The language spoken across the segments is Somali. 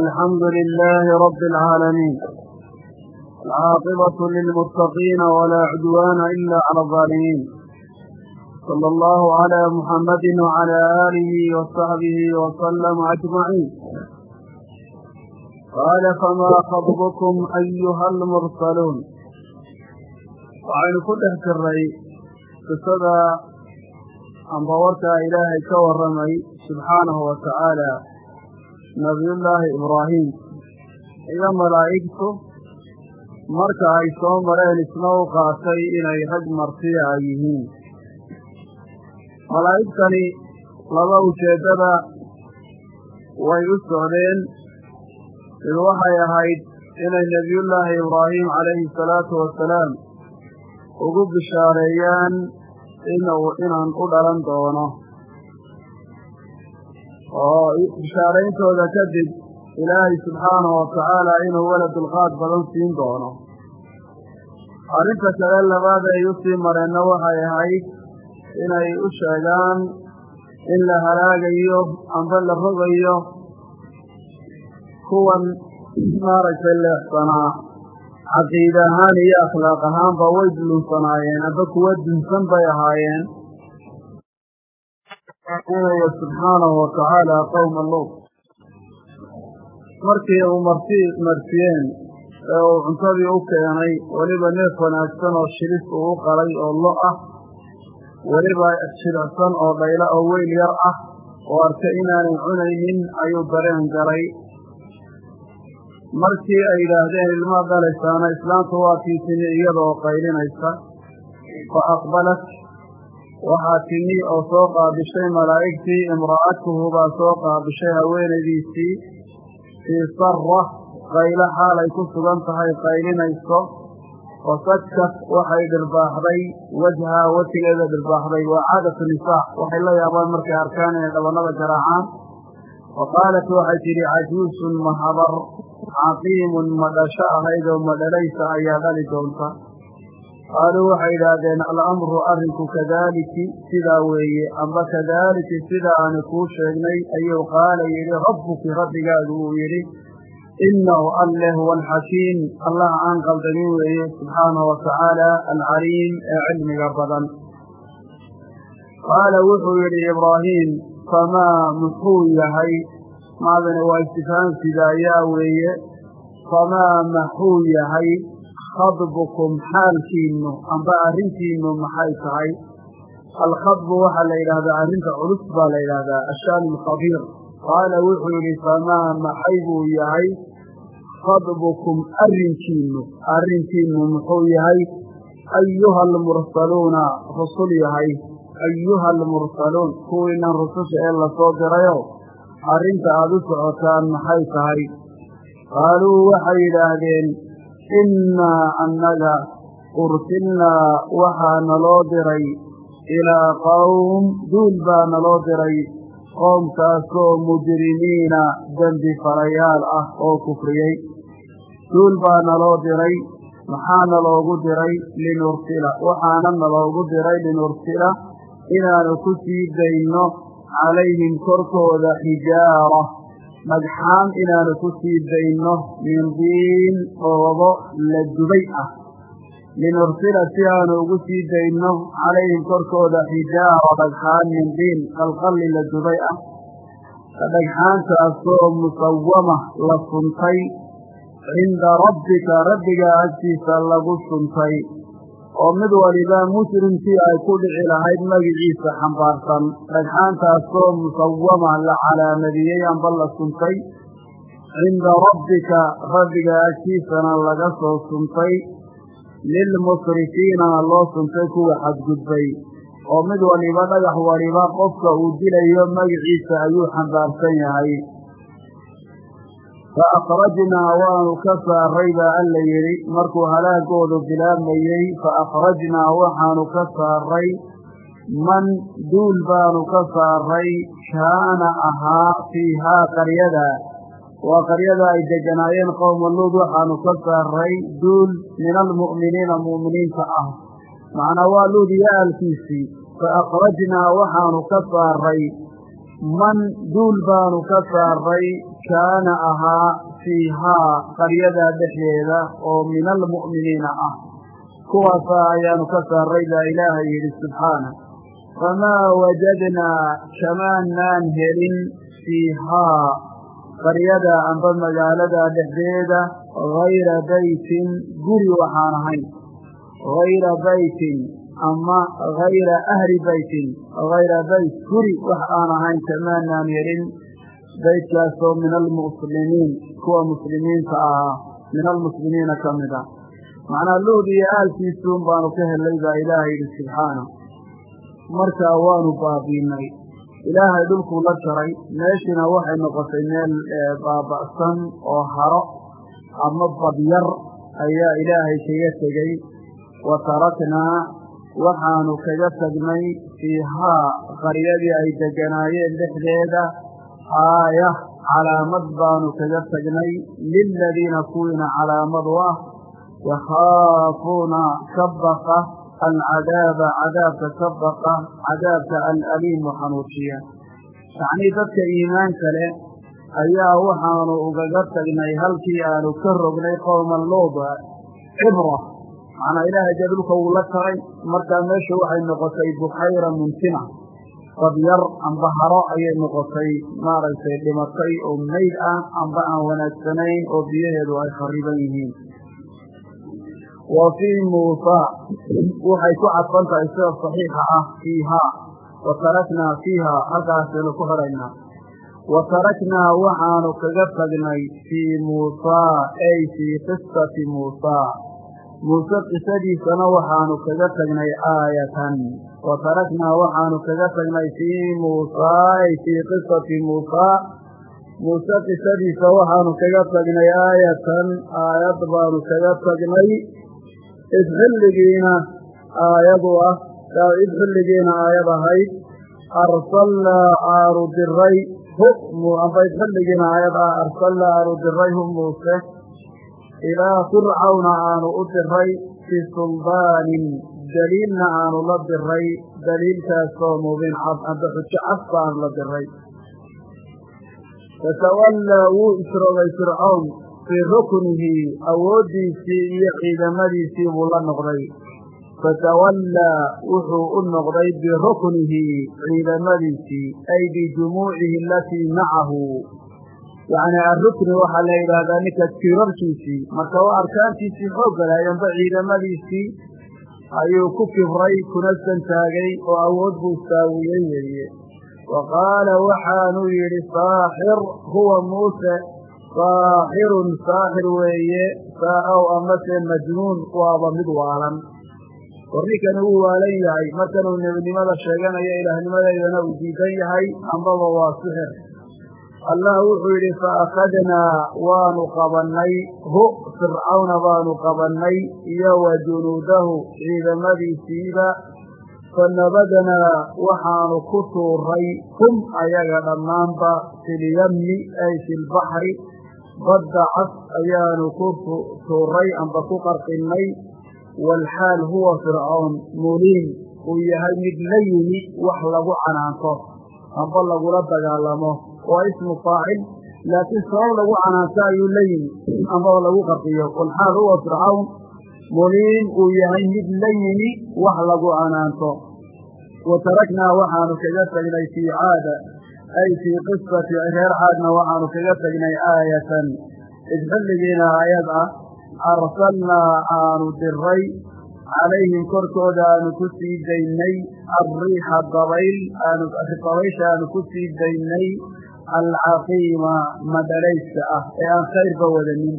الحمد لله رب العالمين العاقبة للمتقين ولا عدوان إلا على الظالمين صلى الله على محمد وعلى آله وصحبه وسلم أجمعين قال فما خطبكم أيها المرسلون waxaynu ku dhex jiray qisada amba warkaa ilaahay ka nabiyullaahi ibraahim. Iyo malaa'igtu marka ay soo mareen isna u qaatay inay rag martiya ay yihiin. Malaa'igtani laba ujeeddada way u socdeen. Mid waxay ahayd inay nebiyullaahi ibraahim calayhi salaatu wasalaam ugu bishaareeyaan inuu inaan u dhalan doono oo bishaarayntooda kadib ilaahay subxaanahu watacaala inuu wala dulqaad badan siin doono. Arrinta kale labaad ay u sii mareenna waxay ahayd inay u sheegaan in la halaagayo amba la rogayo kuwan maaragtay leexsanaa caqiida ahaan iyo akhlaaq ahaanba way dulunsanaayeen amba kuwa dunsan bay ahaayeen inaya subxaanahu watacaala qowma luut markii uu marti martiyeen ee uu cuntadii u keenay weliba neef wanaagsan oo shilis uu u qalay oo lo ah weliba jilicsan oo dhayla oo weyl yar ah oo arka inaanay cunaynin ayuu dareen galay markii ay yidhaahdeen ilmaa dhalaysaana islaamtu waa tii timi iyadaoo qaylinaysa fa aqbalat waxaa timi oo soo qaabishay malaa'igtii imra'atuhu baa soo qaabishay haweenaydiisii. Fii sarra qaylo xaalay ku sugan tahay qaylinayso. Wasajkat waxay dhirbaaxday wajhaa wejigeeda dhirbaaxday waa caadatu nisaa. Waxay la yaabaan markay arkaan inay dhabanada garaacaan. Wa qaalat waxay tidhi cajuusun mahabar caqiimun madhasho ahayd oo madhalaysa ayaa dhali doonta qaaluu waxay yidhaahdeen alamru arrinku kadaaliki sidaa weeye amba kadaaliki sida aanu kuu sheegnay ayuu qaala yidhi rabbuki rabbigaadu uu yidhi innahu alleh huwa alxakiim allah aan qaldamin weeye subxaanahu watacaala alcaliim ee cilmiga badan. Qaala wuxuu yidhi ibraahiim famaa muxuu yahay? Maadani waa istifhaam fidaayaa weeye famaa maxuu yahay khadbukum xaalkiinnu amba arrintiinnu maxay tahay alkhadbu waxaa la yidhahdaa arrinta culus baa la yidhahdaa ashaanu alkhabiir qaala wuxuu yidhi famaa maxay buu yahay khadbukum arrinkiinnu arrinkiinnu muxuu yahay ayuha almursaluuna rusul yahay ayuha almursaluun kuwiinan rususha ee la soo dirayo arrinta aada u socotaan maxay tahay qaaluu waxay yidhaahdeen innaa annaga ursilnaa waxaa naloo diray ilaa qowm duul baa naloo diray qoomkaasoo mujrimiina dembi falayaal ah oo kufriyey duul baa naloo diray maxaa naloogu diray linursila waxaana naloogu diray linursila inaanu ku sii dayno calayhim korkooda xijaara dhagxaan inaanu ku sii dayno min diin dhoobo la dubay ah. Linursila si aanu ugu sii dayno calayhim korkooda xijaara dhagxaan min diin qalqalli la dubay ah. Dhagxaantaasoo musawama la suntay cinda rabbika rabbiga agtiisa lagu suntay oo mid waliba musrimkii ay ku dhici lahayd magiciisa xambaarsan. Dhagxaantaasoo musawama la calaamadiyey amba la suntay. Cinda rabbika rabbiga agtiisana laga soo suntay. Lilmusrifiinana loo suntay kuwa xadgudbay. Oo mid waliba dhagax waliba qofka uu dilayo magiciisa ayuu xambaarsan yahay fa akhrajnaa waanu ka saaray baa alla yidhi markuu halaagoodu bilaabmayey fa akhrajnaa waxaanu ka saaray man duul baanu ka saaray kaana ahaa fiihaa qaryada waa qaryada ay deganaayeen qowma luud waxaanu ka saaray duul min almu'miniina mu'miniinta ah macnaa waa luud iyo aalkiisii fa akhrajnaa waxaanu ka saaray man duul baanu ka saaray kaana ahaa fiihaa qaryadaa dhexdeeda oo min almu'miniina ah. Kuwaasa ayaanu ka saaray baa ilaahay yidhi subxaana famaa wajadnaa kamaanaan helin fiihaa qaryada amba magaalada dhexdeeda hayra baytin guri waxaan ahayn. Hayra baytin ama hayra ahli baytin hayra bayt guri wax aan ahayn kamaanaan helin baytkaasoo min almuslimiin kuwa muslimiinta ahaa min almuslimiina ka mid ah. Macnaa luud iyo aalkiisuun baanu ka helay baa ilaahay yidhi subxaana markaa waanu baabiinay ilaahay dhulkuu la jaray meeshina waxay noqotay meel baaba'san oo haro ama badyar ayaa ilaahay kaga tegey wa taraknaa waxaanu kaga tagnay fiihaa qaryadii ay deganaayeen dhexdeeda aaya calaamad baanu kaga tagnay liladiina kuwiina calaamad u ah yakhaafuuna ka baqa alcadaaba cadaabka ka baqa cadaabka alaliimu xanuujiya yacnii dadka iimaanka leh ayaa waxaanu ugaga tagnay halkii aanu ka rognay qowma luuda cibra macnaa ilaahay dee dhulka wuu la taray markaa meesha waxay noqotay buxayra muntina badyar amba haro ayay noqotay maaragtay dhimatay oo mayd ah amba aan wanaagsanayn oo biyaheedu ay khariban yihiin. Wa fii muusaa waxay ku cadfan tahay saxiixa ah fiihaa wa taraknaa fiihaa halkaasaynu ku xidhaynaa wa taraknaa waxaanu kaga tagnay fii muusaa ay fii qisati muusaa muuse qisadiisana waxaanu kaga tagnay aayatan wa taraknaa waxaanu kaga tagnay fii muusaa ay fii qisati muusaa muuse qisadiisa waxaanu kaga tagnay aayatan aayad baanu kaga tagnay. Id xilligiina aayadu ah id xilligiina aayad ahayd arsalnaa aanu diray hu amba id xilligiina aayad ah arsalnaa aanu diray hu muuse ilaa fircawna aanu u diray bisuldaanin daliilna aanu la diray daliilkaasoo mubiin cad amba xujo cad baanu la diray fatawallaa wuu isroogay fircawn fii ruknihi awooddiisii iyo ciidamadiisii buu la noqday. Fatawallaa wuxuu u noqday biruknihi ciidamadiisii ay bijumuucihi alatii macahu. Yacni arukni waxaa la yidhaahdaa ninka tirarkiisii marka waa arkaantiisii xooggalahay amba ciidamadiisii ayuu ku kibray kuna santaagay oo awood buu saawiyey weeye wa qaala waxaanuu yidhi saaxir huwa muuse. Saaxirun saaxir weeye. Saa-ow amase majnuun waaba mid waalan. War ninkani wuu waalan yahay. Markanuu nebinimada sheeganayo ilaahnimadeydana uu diidan yahay ambaba waa sixir allah wuxuu yidhi fa akhadnaa waanu qabannay hu fircawna baanu qabannay iyo wa junuudahu ciidamadiisiiba fanabadnaa waxaanu ku tuuray hum ayaga dhammaanba filyammi ay fi lbaxri badda cas ayaanu ku tuuray amba ku qarqinnay waalxaal huwa fircawn muliim uu yahay mid la yimi wax lagu canaanto amba lagula dagaalamo waa ismu faacil laakiin sabab lagu canaanto ayuu la yimi ambaba lagu qarqiyo. Walxaal huwa fircawn muliim uu yahay mid la yimi wax lagu canaanto. Wa taraknaa waxaanu kaga tagnay fii caada ay fii qisati reer caadna waxaanu kaga tagnay aayatan. Id xilligiina aayad ah arsalnaa aanu diray calayhim korkooda aanu ku sii daynay alriixa dabayl ku sii daynay alcaqiima madhalayska ah ee aan khayrba wadanin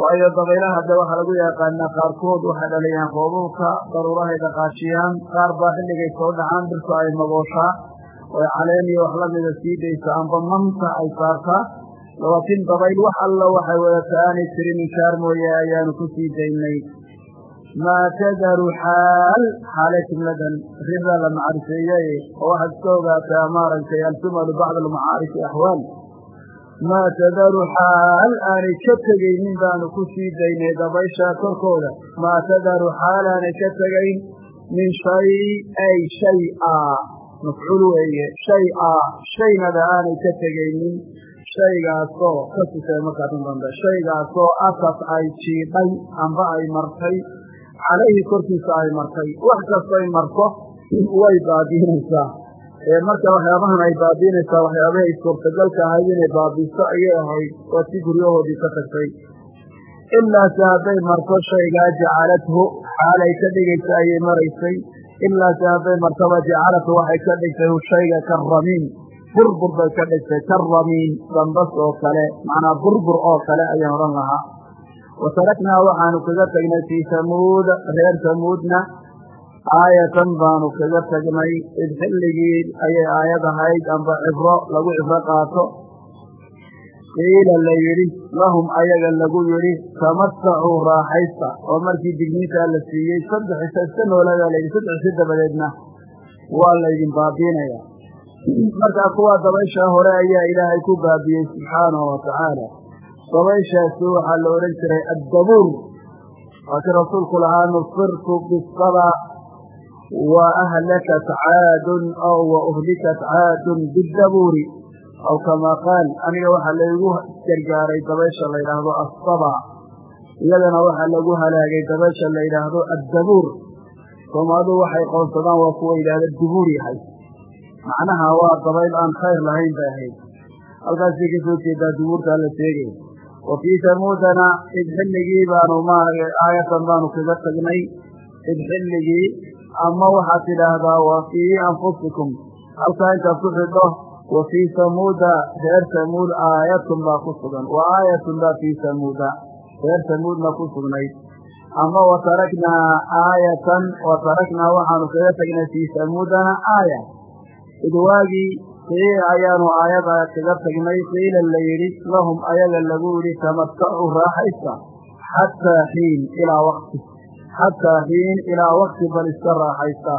waayo dabaylaha de waxaa lagu yaqaanaa qaarkood waxay dhaliyaan roobabka daruurahay dhaqaajiyaan qaar baa xilligay soo dhacaan dhirtu ay magooshaa oy caleen iyo wax lamida sii daysa amba manta ay saartaa laakiin dabayl wax alla waxay wadata aanay tirin inshaar mooye ayaanu ku sii daynay maa tadaru xaal xaale jumladan rixda la macrifeeyey oo waxaad iska ogaataa maaragtay aljumalu bacd almacaarifi axwaal maa tadaru xaal aanay ka tegaynin baanu ku sii daynay dabaysha korkooda maa tadaru xaal aanay ka tegayn min shay ay shay a mafcuul weeye shay a shaynada aanay ka tegaynin shaygaasoo ka sisay markaadin dambe shaygaasoo asad ay jiidhay amba ay martay calayhi korkiisa ay martay wax kastoy marto way baabiinaysaa marka waxyaabahan ay baabiinaysaa waxyaabahay suurtagalka ahayd inay baabiiso ayay ahayd waa si guryahoodii ka tagtay. Ilaase hadday marto shaygaa jacalathu xaalay ka dhigaysa ayay maraysay. Ilaase hadday martaba jacalathu waxay ka dhigtay shayga karamiin burbur bay ka dhigtay karamiin dambas oo kale macnaa burbur oo kale ayaan odhan lahaa wa taraknaa waxaanu kaga tagnay fii samuud reer samuudna aayatan baanu kaga tagnay id xilligii ayay aayad ahayd amba cibro lagu cibro qaato qiila la yidhi lahum ayaga lagu yidhi tamatacuu raaxaysta oo markii digniintaa la siiyey saddex isa iska noolaadaa layidhi saddex isi dabadeedna waa laydin baabiinaya markaa kuwaa dabayshaa hore ayaa ilaahay ku baabiyey subxaanahu watacaala dabayshaasi waxaa la odhan jiray addabuur. Waa kii rasuulku lahaa nusirtu bisaba wa ahlakat caadun aw wa uhlikat caadun bidabuuri aw kamaa qaal aniga waxaa laygu gargaaray dabaysha la yidhaahdo assaba iyadana waxaa lagu halaagay dabaysha la yidhaahdo addabuur. Soomaalidu waxay qoonsadaan waa kuwa yidhahda dubuur yahay. Macnaha waa dabayl aan khayr lahayn bay ahayd. Halkaasay ka soo jeedaa dubuurtaa la sheegaya wa fii samuudana id xilligii baanu maaragay aayatan baanu kaga tagnay id xilligii ama waxaad tidhaahdaa wa fii anfusikum halkaa intaad ku xidho wa fii samuuda reer samuud aayatun baa ku sugan wa aayatun baa fii samuuda reer samuudna ku sugnayd ama wa taraknaa aayatan wa taraknaa waxaanu kaga tagnay fii samuudana aaya id kii ayaanu aayada kaga tagnay qiila la yidhi lahum ayaga lagu yidhi tamatacuu raaxaysta xataa xiin ilaa wakti xataa xiin ilaa wakti bal iska raaxaysta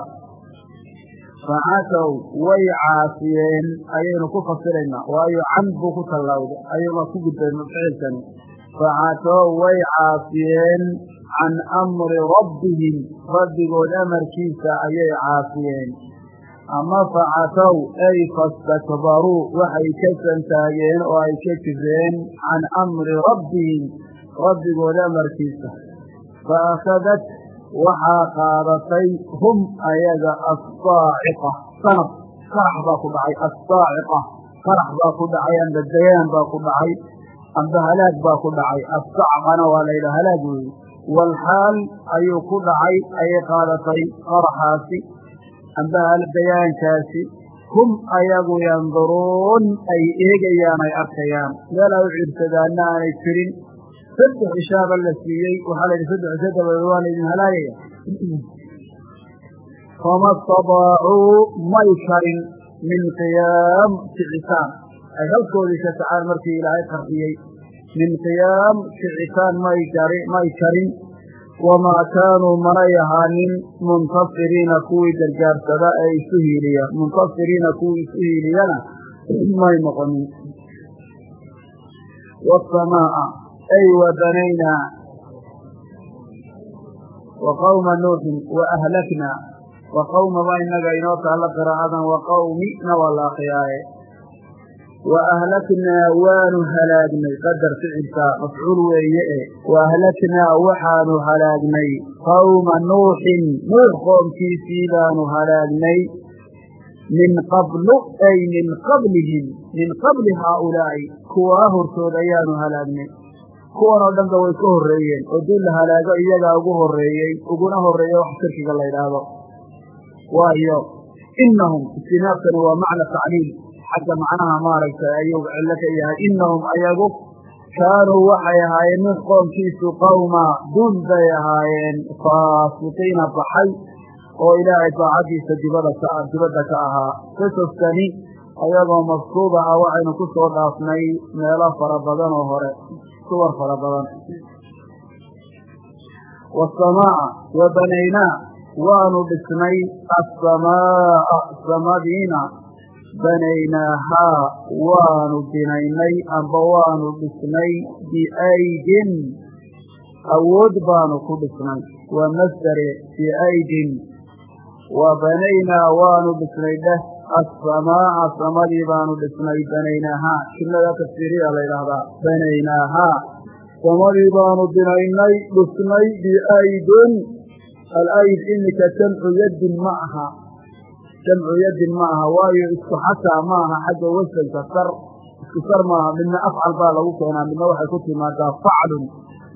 facasow way caasiyeen ayaynu ku fasiraynaa waayo can buu ku tallaawda ayuuna ku gudbay ficilkani. Facasow way caasiyeen can amri rabbihim rabbigood amarkiisa ayay caasiyeen ama facasow ay fastakbaruu waxay ka santaageen oo ay ka jireen can amri rabbihim rabbigood amarkiisa. Fa akhadat waxaa qaadatay hum ayaga assaaciqa sanab qarax baa ku dhacay assaaciqa qarax baa ku dhacay amba dayaan baa ku dhacay amba halaag baa ku dhacay assacqana waa la yidhaha halaag weeye walxaal ayuu ku dhacay ayay qaadatay qaraxaasi amba dayaankaasi hum ayagu yanduruun ay eegayaan ay arkayaan. Meel ay u ciirsadaanna aanay jirin. Saddex ishaaba la siiyey waxaa la yidhi saddex isha dabadeed waa laydin halaagaya fama stadaacuu may karin min qiyaam kicitaan ay halkoodii ka kacaan markii ilaahay qarxiyey min qiyaam kicitaan may karin wamaa kaanuu manay ahaanin muntasiriina kuwii gargaarsada ee isu hiiliya muntasiriina kuwii isu hiiliyana may noqonin wasamaa'a ay wabanaynaa wa qawma nuuxin wa ahlaknaa wa qawma baa inaga inoo taalla qiraa'adan wa qawmina waa la akriyaaye wa ahlaknaa waanu halaagnay qadar ficilka mafcuul weeye e wa ahlaknaa waxaanu halaagnay qawma nuuxin nuux qoomkiisii baanu halaagnay min qablu ay min qablihim min qabli haaulaa'i kuwaa hortood ayaanu halaagnay kuwan oo dhanba way ka horreeyeen oo dii la halaago iyagaa ugu horreeyey uguna horreeya wax shirkiga la yidhaahdo waayo inahum istinaabkani waa macna tacliil xagga macnaha maaragtay ayuu cillo ka yahay inahum ayagu kaanuu waxay ahaayeen min qoomkiisu qawma duun bay ahaayeen faasiqiina baxay oo ilaahay daacadiisa dibadda ka ahaa qisaskani ayagoo mafkuuba ah waxaynu ku soo dhaafnay meelo fara badan oo hore suwar fara badan wasamaa'a wa banaynaa waanu dhisnay assamaa'a samadiina banaynaahaa waanu binaynay amba waanu dhisnay biaydin. Awood baanu ku dhisnay waa masdare biaydin. Wa banaynaa waanu dhisnay dheh assamaa'a samadii baanu dhisnay banaynaahaa jumlada tafsiiriya la yidhaahdaa banaynaahaa samadii baanu binaynay dhisnay biaydin. Alayd iminka jamcu yaddin ma aha jamcu yaddin ma aha waayo isku xataa ma aha xagga wasanka sar isku sar maaha midna afcal baa lagu keenaa midna waxay ku timaadaa faclun.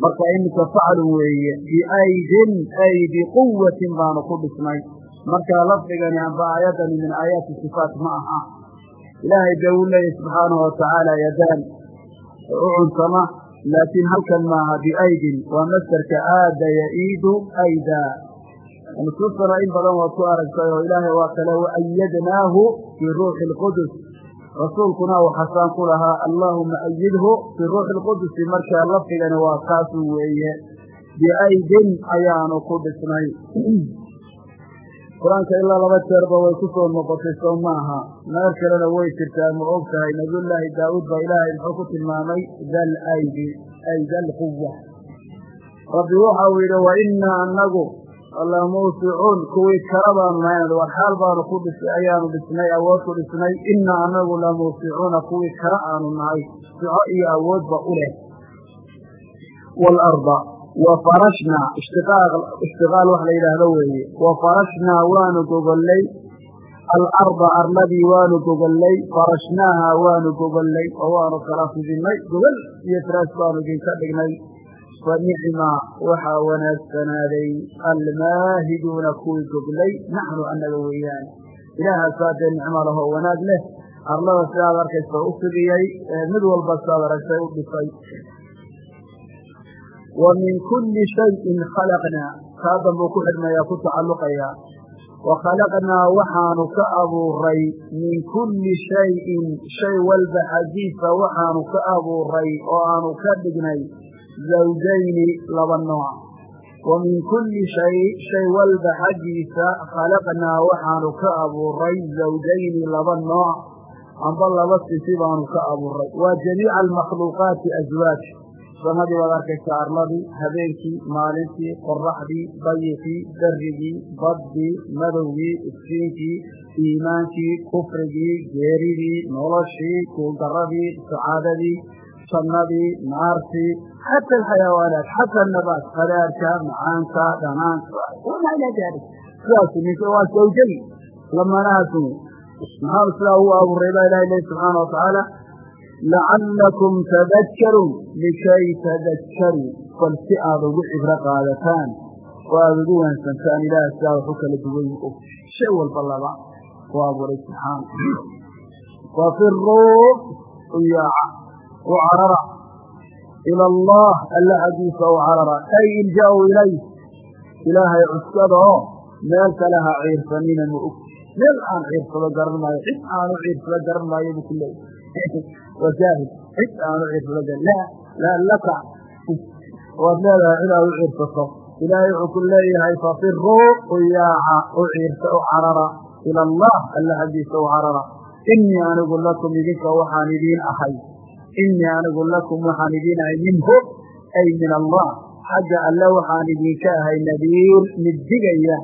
Marka iminka faclun weeye biaydin ay biquwatin baanu ku dhisnay. Marka lafdigani amba aayaddani min aayaati sifaat ma aha. Ilaahay bee uu leeyahy subxaanahu watacaala yadaan u cuntama laakiin halkan maaha biaydin waa masderka aada yaiidu aydaa nusuustana in badan waad ku aragtay oo ilaahay waa kale waayadnaahu biruuxi اlqudus rasuulkuna uu xasaan ku lahaa allaahuma ayidhu biruuxi اlqudusi markaa lafdigani waa kaasu weeye. Biaydin ayaanu ku dhisnay. Qur'aanka ilaa laba jeerba way ku soo noqotay soo maaha meel kalena way jirtaa ma og tahay. Nabiyullaahi daawuud baa ilaahay muxuu ku tilmaamay dal aydi ay dal quwa rabbi waxa uu yidhi wa annagu lamuusicuun kuwii kala baanu nahay war xaal baanu ku dhisay ayaanu dhisnay awood ku dhisnay. Innaa annagu lamuusicuuna kuwii kala aanu nahay. Sico iyo awoodba u leh. Waalarda wa farashnaa ishtiqaal wax la yidhaahdo weeye. Wa farashnaa waanu gogollay. Alarda arladii waanu gogollay. Farashnaaha waanu gogollay. Oo waanu kala fidinay. Gogol iyo firaas baanu idinka dhignay fa nicma waxaa wanaagsanaaday almaahiduuna kuwii goglay naxnu annaga weeyaan ilaahaasaa dee nicmo lahoo wanaag leh arlada sidaad arkaysa u fidiyey mid walba sidaad aragtay u dhisay wa min kulli shayin khalaqnaa kaa danbuu ku xidhmayaa ku tacalluqayaa wa khalaqnaa waxaanu ka abuuray min kulli shayin shay walba xaggiisa waxaanu ka abuuray oo aanu ka dhignay zawjayni laba nooc wa min kulli shay shay walba xaggiisa khalaqnaa waxaanu ka abuuray zawjayni laba nooc amba laba sisi baanu ka abuuray waa jamiica almakhluuqaati aswaaj samadii baad arkaysaa arladii habeenkii maalintii qoraxdii dayiqii darrigii baddii madowgii iftiinkii iimaankii kufrigii geeridii noloshii kuuldaradii sacaadadii jannadii naartii xata alxayawaanaat xata anabaat qadaarka macaanka dhanaanka wamaa ilaa daalik sidaas ninka waa sawjadi lamanahaasum maxaa sidaa ugu abuuray baa ilahay lehi subxaana watacaala lacallakum tadakkaruun likay tadakkaruu bal si aad ugu cibro qaadataan oo aada ugu waansantaan ilaah sidaa waxu kala duwan og shay walba laba u abuuray subxaana wafiruu uyaaca u carara ila allah alla xaggiisa u carara ay ilja-u ilayh ilaahay cuskada oo meel kale ha ciirsanina ma og meel aan ciirsado garan maayo cid aanu ciirsado garan maayo bu ku leeyahy wajaahid cid aanu ciirsado garan la laa laka waad leedahay cid aad u ciirsato ilaahay wuxuu ku leeyahay fafiruu uyaaca u ciirsa u carara ila allah alla xaggiisa u carara inii anigu lakum idinka waxaan idiin ahay inii anigu lakum waxaan idiin ahay minhu ay min allah xagga alle waxaan idinka ahay nadiir mid digaya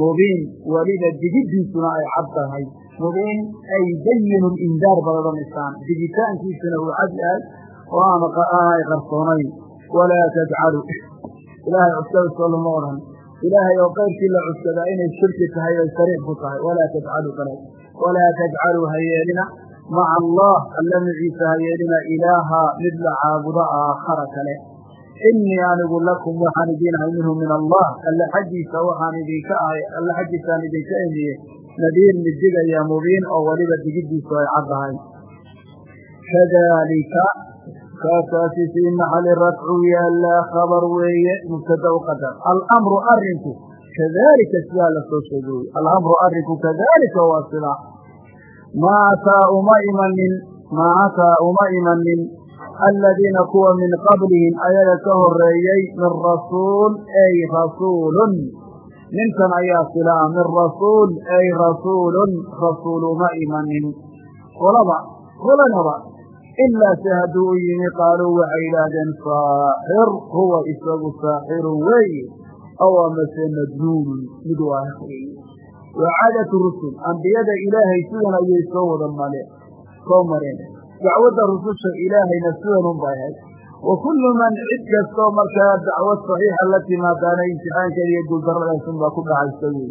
mubiin weliba digiddiisuna ay cad tahay mubiin ay bayinu indaar baad odhanaysaan digitaankiisuna uu cad yahay oo aanay qarsoonayn walaa tajcalu ilaahay cuskadasoo lama odhan ilaahay oo qayrkii la cuskadaa inay shirki tahay bay sariix ku tahay walaa tajcalu kale walaa maca allah alla maciisa ha yeelina ilaaha mid la caabudo aakhara kale inii anigu lakum waxaan idiin ahay minhu min allah alla xaggiisa waxaan idinka ahay alla xaggiisaan idinka emiye nadiir mid digaya mubiin oo weliba digiddiisu ay caddahay kadalika kaasaasi fii maxali rafcu yaallaa khabar weeye mubtada u qadar alamru arinku kadalika sidaa waa sidaa maa ataa uma imanin maa ataa uma imanin aladiina kuwa min qablihim ayaga ka horeeyey min rasuul ay rasuulun ninkan ayaa silaa min rasuul ay rasuulun rasuul uma imanin qolaba qolanaba ilaa se hadduu u yimi qaaluu waxay yidhaahdeen saaxir huwa isagu saaxirun weeye aw amase majnuunun mid waa weeye wa caadatu rusul ambiyada ilaahay sidan ayay soo wada male soo mareen dacwadda rususha ilaahayna sidan un bay ahayd wa kullu man cid kastoo markaa dacwad saxiixa la timaadaana imtixaankeeda iyo guuldarradaasun baa ku dhacaysa wey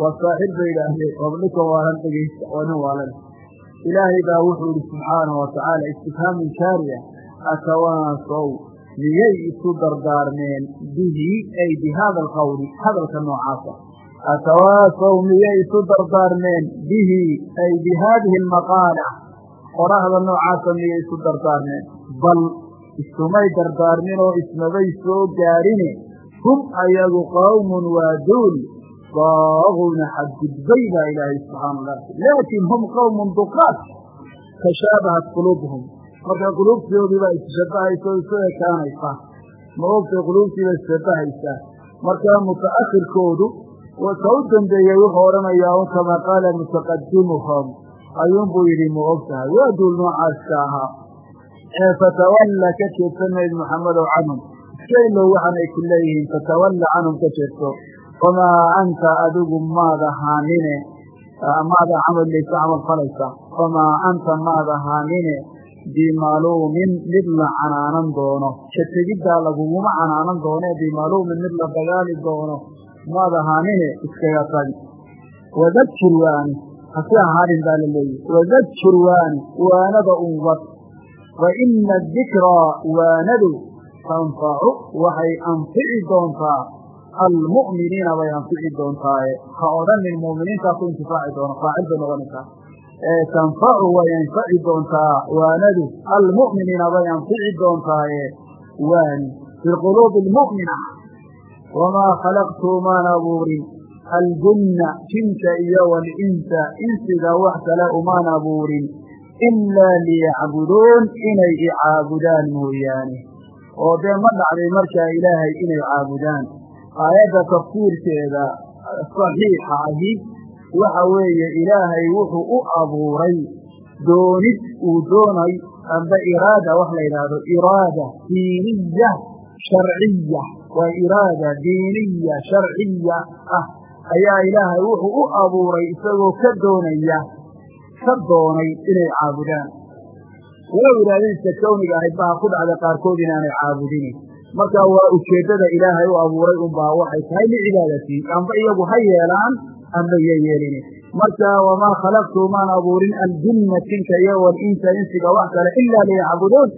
waa saaxib bay idhaahdeen obdhika waalan dhegaysta oo nin waalan ilaahay baa wuxuu yihi subxaanahu watacaala istifhaamun jaariya atawaasow miyay isu dardaarmeen bihi ay bi hada alqawli hadalka noocaasa atawaasow miyay isu dardaarmeen bihi ay bi haadihi almaqaala qorahda noocaasa miyay isu dardaarmeen bal isumay dardaarmin oo ismabay soo gaarine hum ayagu qawmun waa duul daaguuna xadgudbay baa ilaahay subxaana allah laakin hum qawmun duqaat tashaabahat quluubuhum marka quluubtoodii baa isshabahaysa o isu ekaanaysa ma ogtay quluubtiiba isshabahaysaa marka muta'akhirkoodu ka u dambeeyey wuxuu odhanayaa un kamaa qaala mutaqadimuhum ayuunbuu yidhi ma og tahay waa duul noocaaska ahaa. Ee fatawalla ka jeedsan mayd muxamedow canhum iska ilow waxaan ay ku leeyihiin fatawalla canhum ka jeedso. Wamaa anta adigu maad ahaanine maada camal laysa camal falaysa. Wamaa anta maad ahaanine bimaluumin mid la canaanan doono. Ka laguguma canaanan doone bimaluumin mid la dagaali doono maad ahaanine iskaga tagi wadakir waani hasi ahaanin baa la leeyihi wadakir waani waanada unwad fa ina adikraa waanadu tanfacu waxay anfici doontaa almu'miniina bay anfici doontaaye ha odhanin mu'miniintaa ku intifaaci doono faacil bay noqonaysaa tanfacu way anfaci doontaa waanadu almu'miniina bay anfici doontaaye waani biquluubi almu'mina wamaa khalaqtu maan abuurin aljinna jinka iyo walinsa insiga wax kale umaan abuurin ilaa liyacbuduun inay icaabudaan mooyaane oo dee ma dhacday markaa ilaahay inay caabudaan aayadda tafsiirkeeda saxiixa ahi waxa weeye ilaahay wuxuu u abuuray doonid uu doonay amba iraada wax la iraada diiniya sharciya waa iraada diiniya sharciya ah. Ayaa ilaahay wuxuu u abuuray isagoo ka doonaya ka doonay inay caabudaan. Walow iraadadiisa kawniga ahayd baha ku dhacda qaarkood inaanay caabudin marka waa ujeeddada ilaahay u abuuray unbaa waxay tahay licibaadatii amba iyagu ha yeelaan amba iyo yeelin marka wamaa khalaqtu maan abuurin aljinna jinka iyo walinsa insiga wax kale ilaa liyacbuduun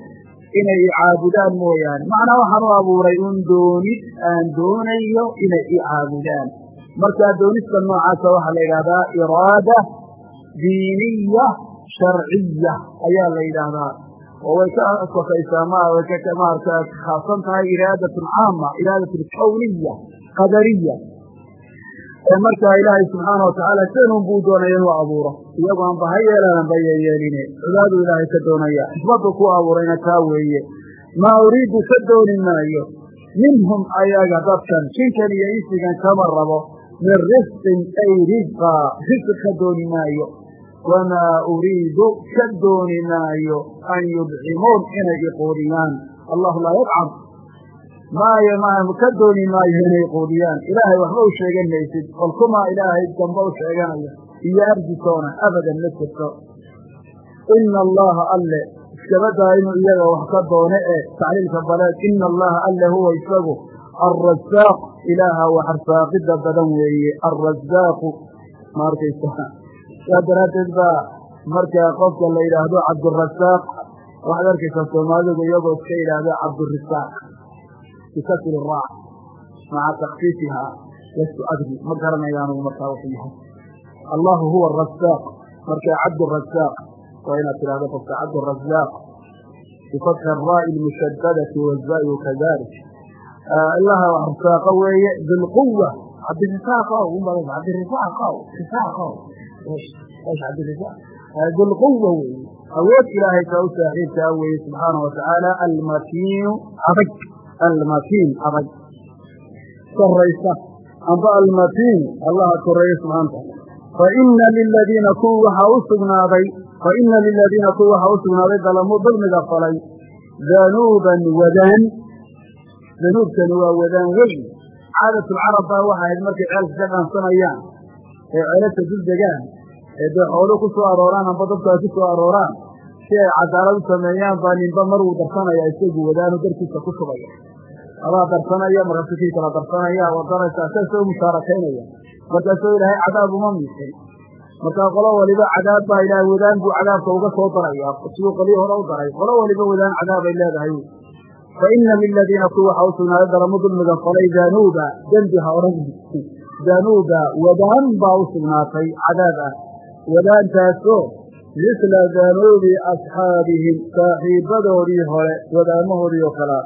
inay icaabudaan mooyaane. Macnaa waxaan u abuuray un doonid aan doonayo inay icaabudaan marka doonista noocaasa waxaa la yidhahdaa iraada diiniya sharciya ayaa la yidhaahdaa. Oo way ka sokaysaa kamaarka khaasan tahay iraadatun caama iraadatun kawniya qadariya ee markaa ilaahay subxaana watacaala senun buu doonaya inuu abuuro. Iyagu anba ha yeelaan anba yeyeeline cibaadu ilaahay ka doonaya xisbadu ku abuurayna taa weeye. Maa uriidu ka dooni maayo. Minhum ayaga dadkan jinkan iyo insigan kama rabo. Min risqin ay risqa risq ka dooni maayo. Wamaa uriidu ka dooni maayo an yudcimuun inay iquudiyaan allahu laa yadcam maayo m ka dooni maayo inay quudiyaan. Ilaahay waxba u sheegan maysid. Kolkumaa ilaahay damba u sheeganaya iyo arjitoona abadan ma jirto. Ina allaha alle. Iskabadaa inuu iyaga wax ka doone e tacliilka baleed ina allaha alle huwa isagu alrasaaq ilaaha wax arsaaqida badan weeye. Alrasaaqu ma arkaysa? Saa daraaddeed baa markaa qofka la yidhaahdo cabdurasaaq waxaad arkaysaa soomaalidu iyagoo iska yidhaahdo cabdurisaaq bikasri raac maca takfiifihaa lastu adri ma garanayaanu markaa wuxuu yahay allahu huwa arasaaq markaa cabdurasaaq waa inaad tidhahdo qofka cabdurasaaq bifatxi araa'i lmushadadati wazaayu kadalik ilaha arsaaqo weeye bilquwa cabdirisaaqow cabdirisaaqow risaaqow bilquwa weeye awood ilaahay kaa u saaxiibkaa weeye subxaana watacaala almakiinu adag almakiin adag. Koraysa. Amba almakiin allaha koreeya subxana wataala faina liladiina kuwi waxaa u sugnaaday faina liladiina kuwi waxaa u sugnaaday dalamuu dulmiga falay. Danuuban wadaan. Danuubkani waa wadaan weyn. Caadatulcarab baa waxay ahayd markay ceelka ka dhaansanayaan ee celasha dul degaan ee dee ku soo arooraan amba dadku ay ku soo arooraan si ay cadaalad u sameeyaan baa ninba mar wuu darsanaya isagu wadaanu darkiisa ku shubaya. Adaa darsanaya markaasu kala darsanaya wadanaysaa saasoo mushaarakaynaya. Markaasoo ilaahay cadaab uma miisin markaa qolo waliba cadaab baa ilaahay wadaan buu cadaabka uga soo daraya. Siduu qolii hore u daray. Qolo waliba wadaan cadaabay leedahay. Fa ina liladiina kuwa waxa u sugnaaday daramo dulmigan falay danuuba dembi ha odhan danuuba wadaan baa u sugnaatay cadaab ah. Wadaantaasoo misla danuubi asxaabihim saaxiibadoodii hore wadaamahoodii oo kalea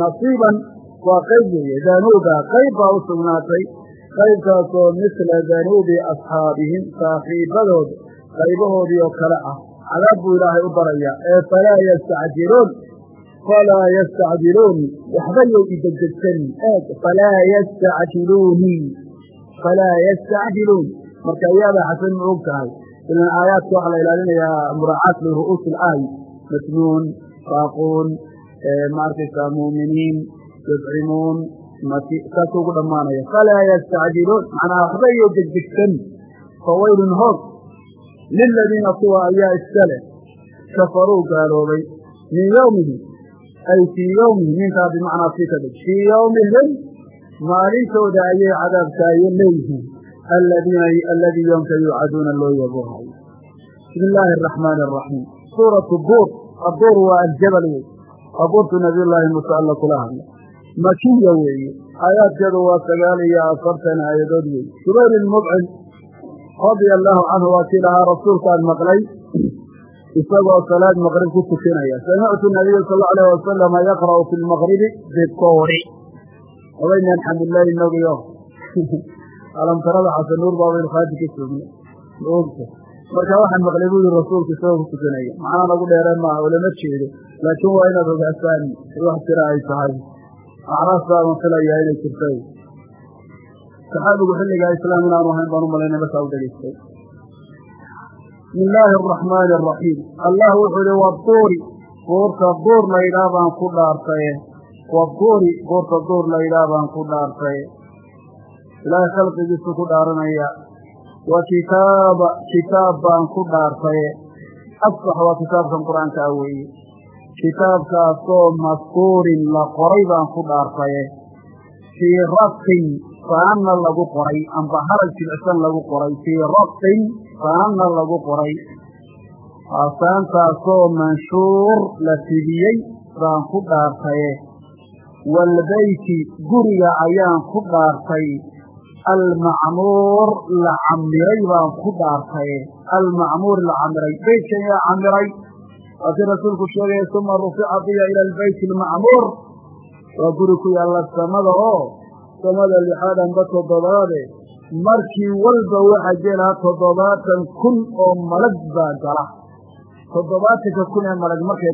nasiiban waa qayb weeye. Danuuba qayb baa u sugnaatay. Qaybkaasoo misla danuubi asxaabihim saaxiibadood qaybahoodii oo kale ah. Cadaab buu ilaahay u daraya ee falaa yastacjiluun falaa yastacjiluuni waxba yow idegdegsan eeg falaa yastacjiluunii falaa yastacjiluun. Marka ayaabaa xasan ma og tahay ilan aayaadka waxaa la ilaalinayaa muraacaat liru'uusi ilaay masnuun faaquun ma arkaysaa muuminiin yudcimuun mati saas ugu dhammaanaya falaa yastacjiluun macnaa waxba iyo degdegsan fawaylun hoog liladiina kuwa ayaa iska leh kafaruu gaaloobay min yowmihi ay fii yowmihi minkaa bimacnaa fii ka dhig fii yowmihim maalintooda ayay cadaabkaayo leeyihiin aladiina aladii yoomka yuucaduuna loo yabohay bismi illaahi araxmaani araxiim suuratu buur abuur waa aljabal wey abuurtu nabiy llaahi muuse alla kula hadla makiya weeye aayaadkeedu waa sagaal iyo afartan aayadood wey subayr ilmubcid radia allaahu canhu waa kii lahaa rasuulkaan maqlay isagoo salaad maqrib ku tukinaya samictu nabiya sal allau alayh wasalama yaqra'u fi lmaqribi bituuri odaynaan xamdulilahi nogiyo alamtarada xasanuur baabaynu qaadi ka joogna maogta marka waxaan maqlay buu yihi rasuulku isagoo ku tukanaya. Macnaa nagu dheereen maaha oo jeedo. Laakiin waa inaad ogaasaan wax jira ay tahay. Acraas baaban filayaa inay jirta saxaabigu xilligaa islaam inaanu ahayn baan u malaynay markaa u dhegaystay bismi illaahi araxmaani araxiim allah wuxuu ihi waduuri buurta duur laydhaah baan ku dhaartaye waduuri buurta duur laydhaah baan ku dhaartaye ilaahay khalqigiisu ku dhaaranaya. Wa kitaaba kitaab baan ku dhaartaye asbax waa kitaabkan qur'aanka ah weeye. Kitaabkaasoo maskuurin la qoray baan ku dhaartaye fii raqin faanna lagu qoray. Amba harag jilicsan lagu qoray. Fii raqin faanna lagu qoray. Aasaantaasoo manshuur la fidiyey baan ku dhaartaye waalbeyti guriga ayaan ku dhaartay almacmuur la camiray baan ku dhaartaye almacmuur la camiray beytkan yaa camiray waa rasuulku sheegaya uma rufica biya ila albeyti almacmuur waa guri ku yaalla samada oo samada lixaad amba toddobaade. Markii walba waxaa jelaha toddobaatan kun oo malag baa gala. Toddobaatanka kun ee malag markay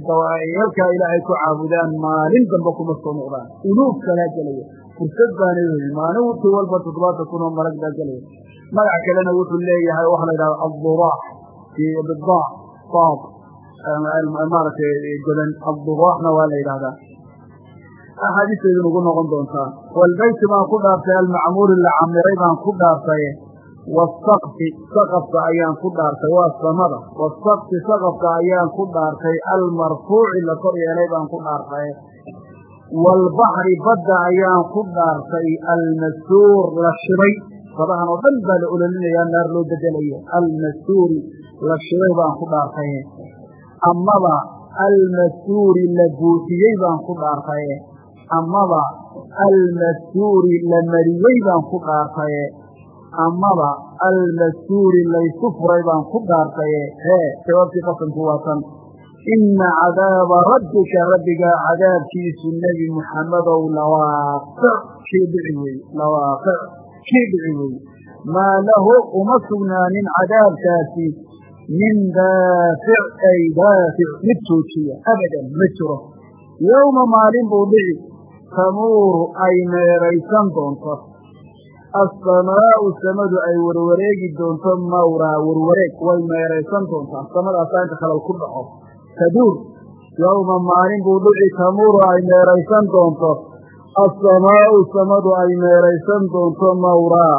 halkaa ilaahay ku caabudaan maalin dambe kuma soo noqdaan. Uluuf kalaa gelaya fursad baana heli maalintii walba toddobaatan kun oo malag baa gelaya magac kalena wuxuu leeyahay waxaa la yidhahda adduraax bidaac daad maaragtay godan adduraaxna waa la yidhahdaa. Axaadiisteedin ugu noqon doontaa. Walbeyti baan ku dhaartay almacmuuri la camiray baan ku dhaartaye wasaqfi saqafka ayaan ku dhaartay. Waa samada. Wasaqfi saqafka ayaan ku dhaartay waalbaxri badda ayaan ku dhaartay almasuur la shibay badahan oo dhan baa la ololinayaa naar loo bedelayo almasuuri la shibay baan ku dhaartaye amaba almasuuri la buuxiyey baan ku dhaartaye amaba almasuuri la mariyey baan ku dhaartaye amaba almasuuri laysu furay baan ku dhaartaye hee jawaabtii qasamku waa tan ina cadaaba rabbika rabbigaa cadaabkiisu nebi muxammedow lawaaqic kii dhici weeye lawaaqic kii dhici weeye maa lahu uma sugnaanin cadaabkaasi min daafic ay daafic mid joojiya abadan ma jiro yowma maalin buu dhici tamuuru ay meeraysan doonto assamaa'u samadu ay warwareegi doonto mawraa warwareeg way meeraysan doontaa samadaasaa inta kale ku dhaco taduur yowma maalin buu dhici tamuuru ay meeraysan doonto. Assamaa'u samadu ay meeraysan doonto mawraa.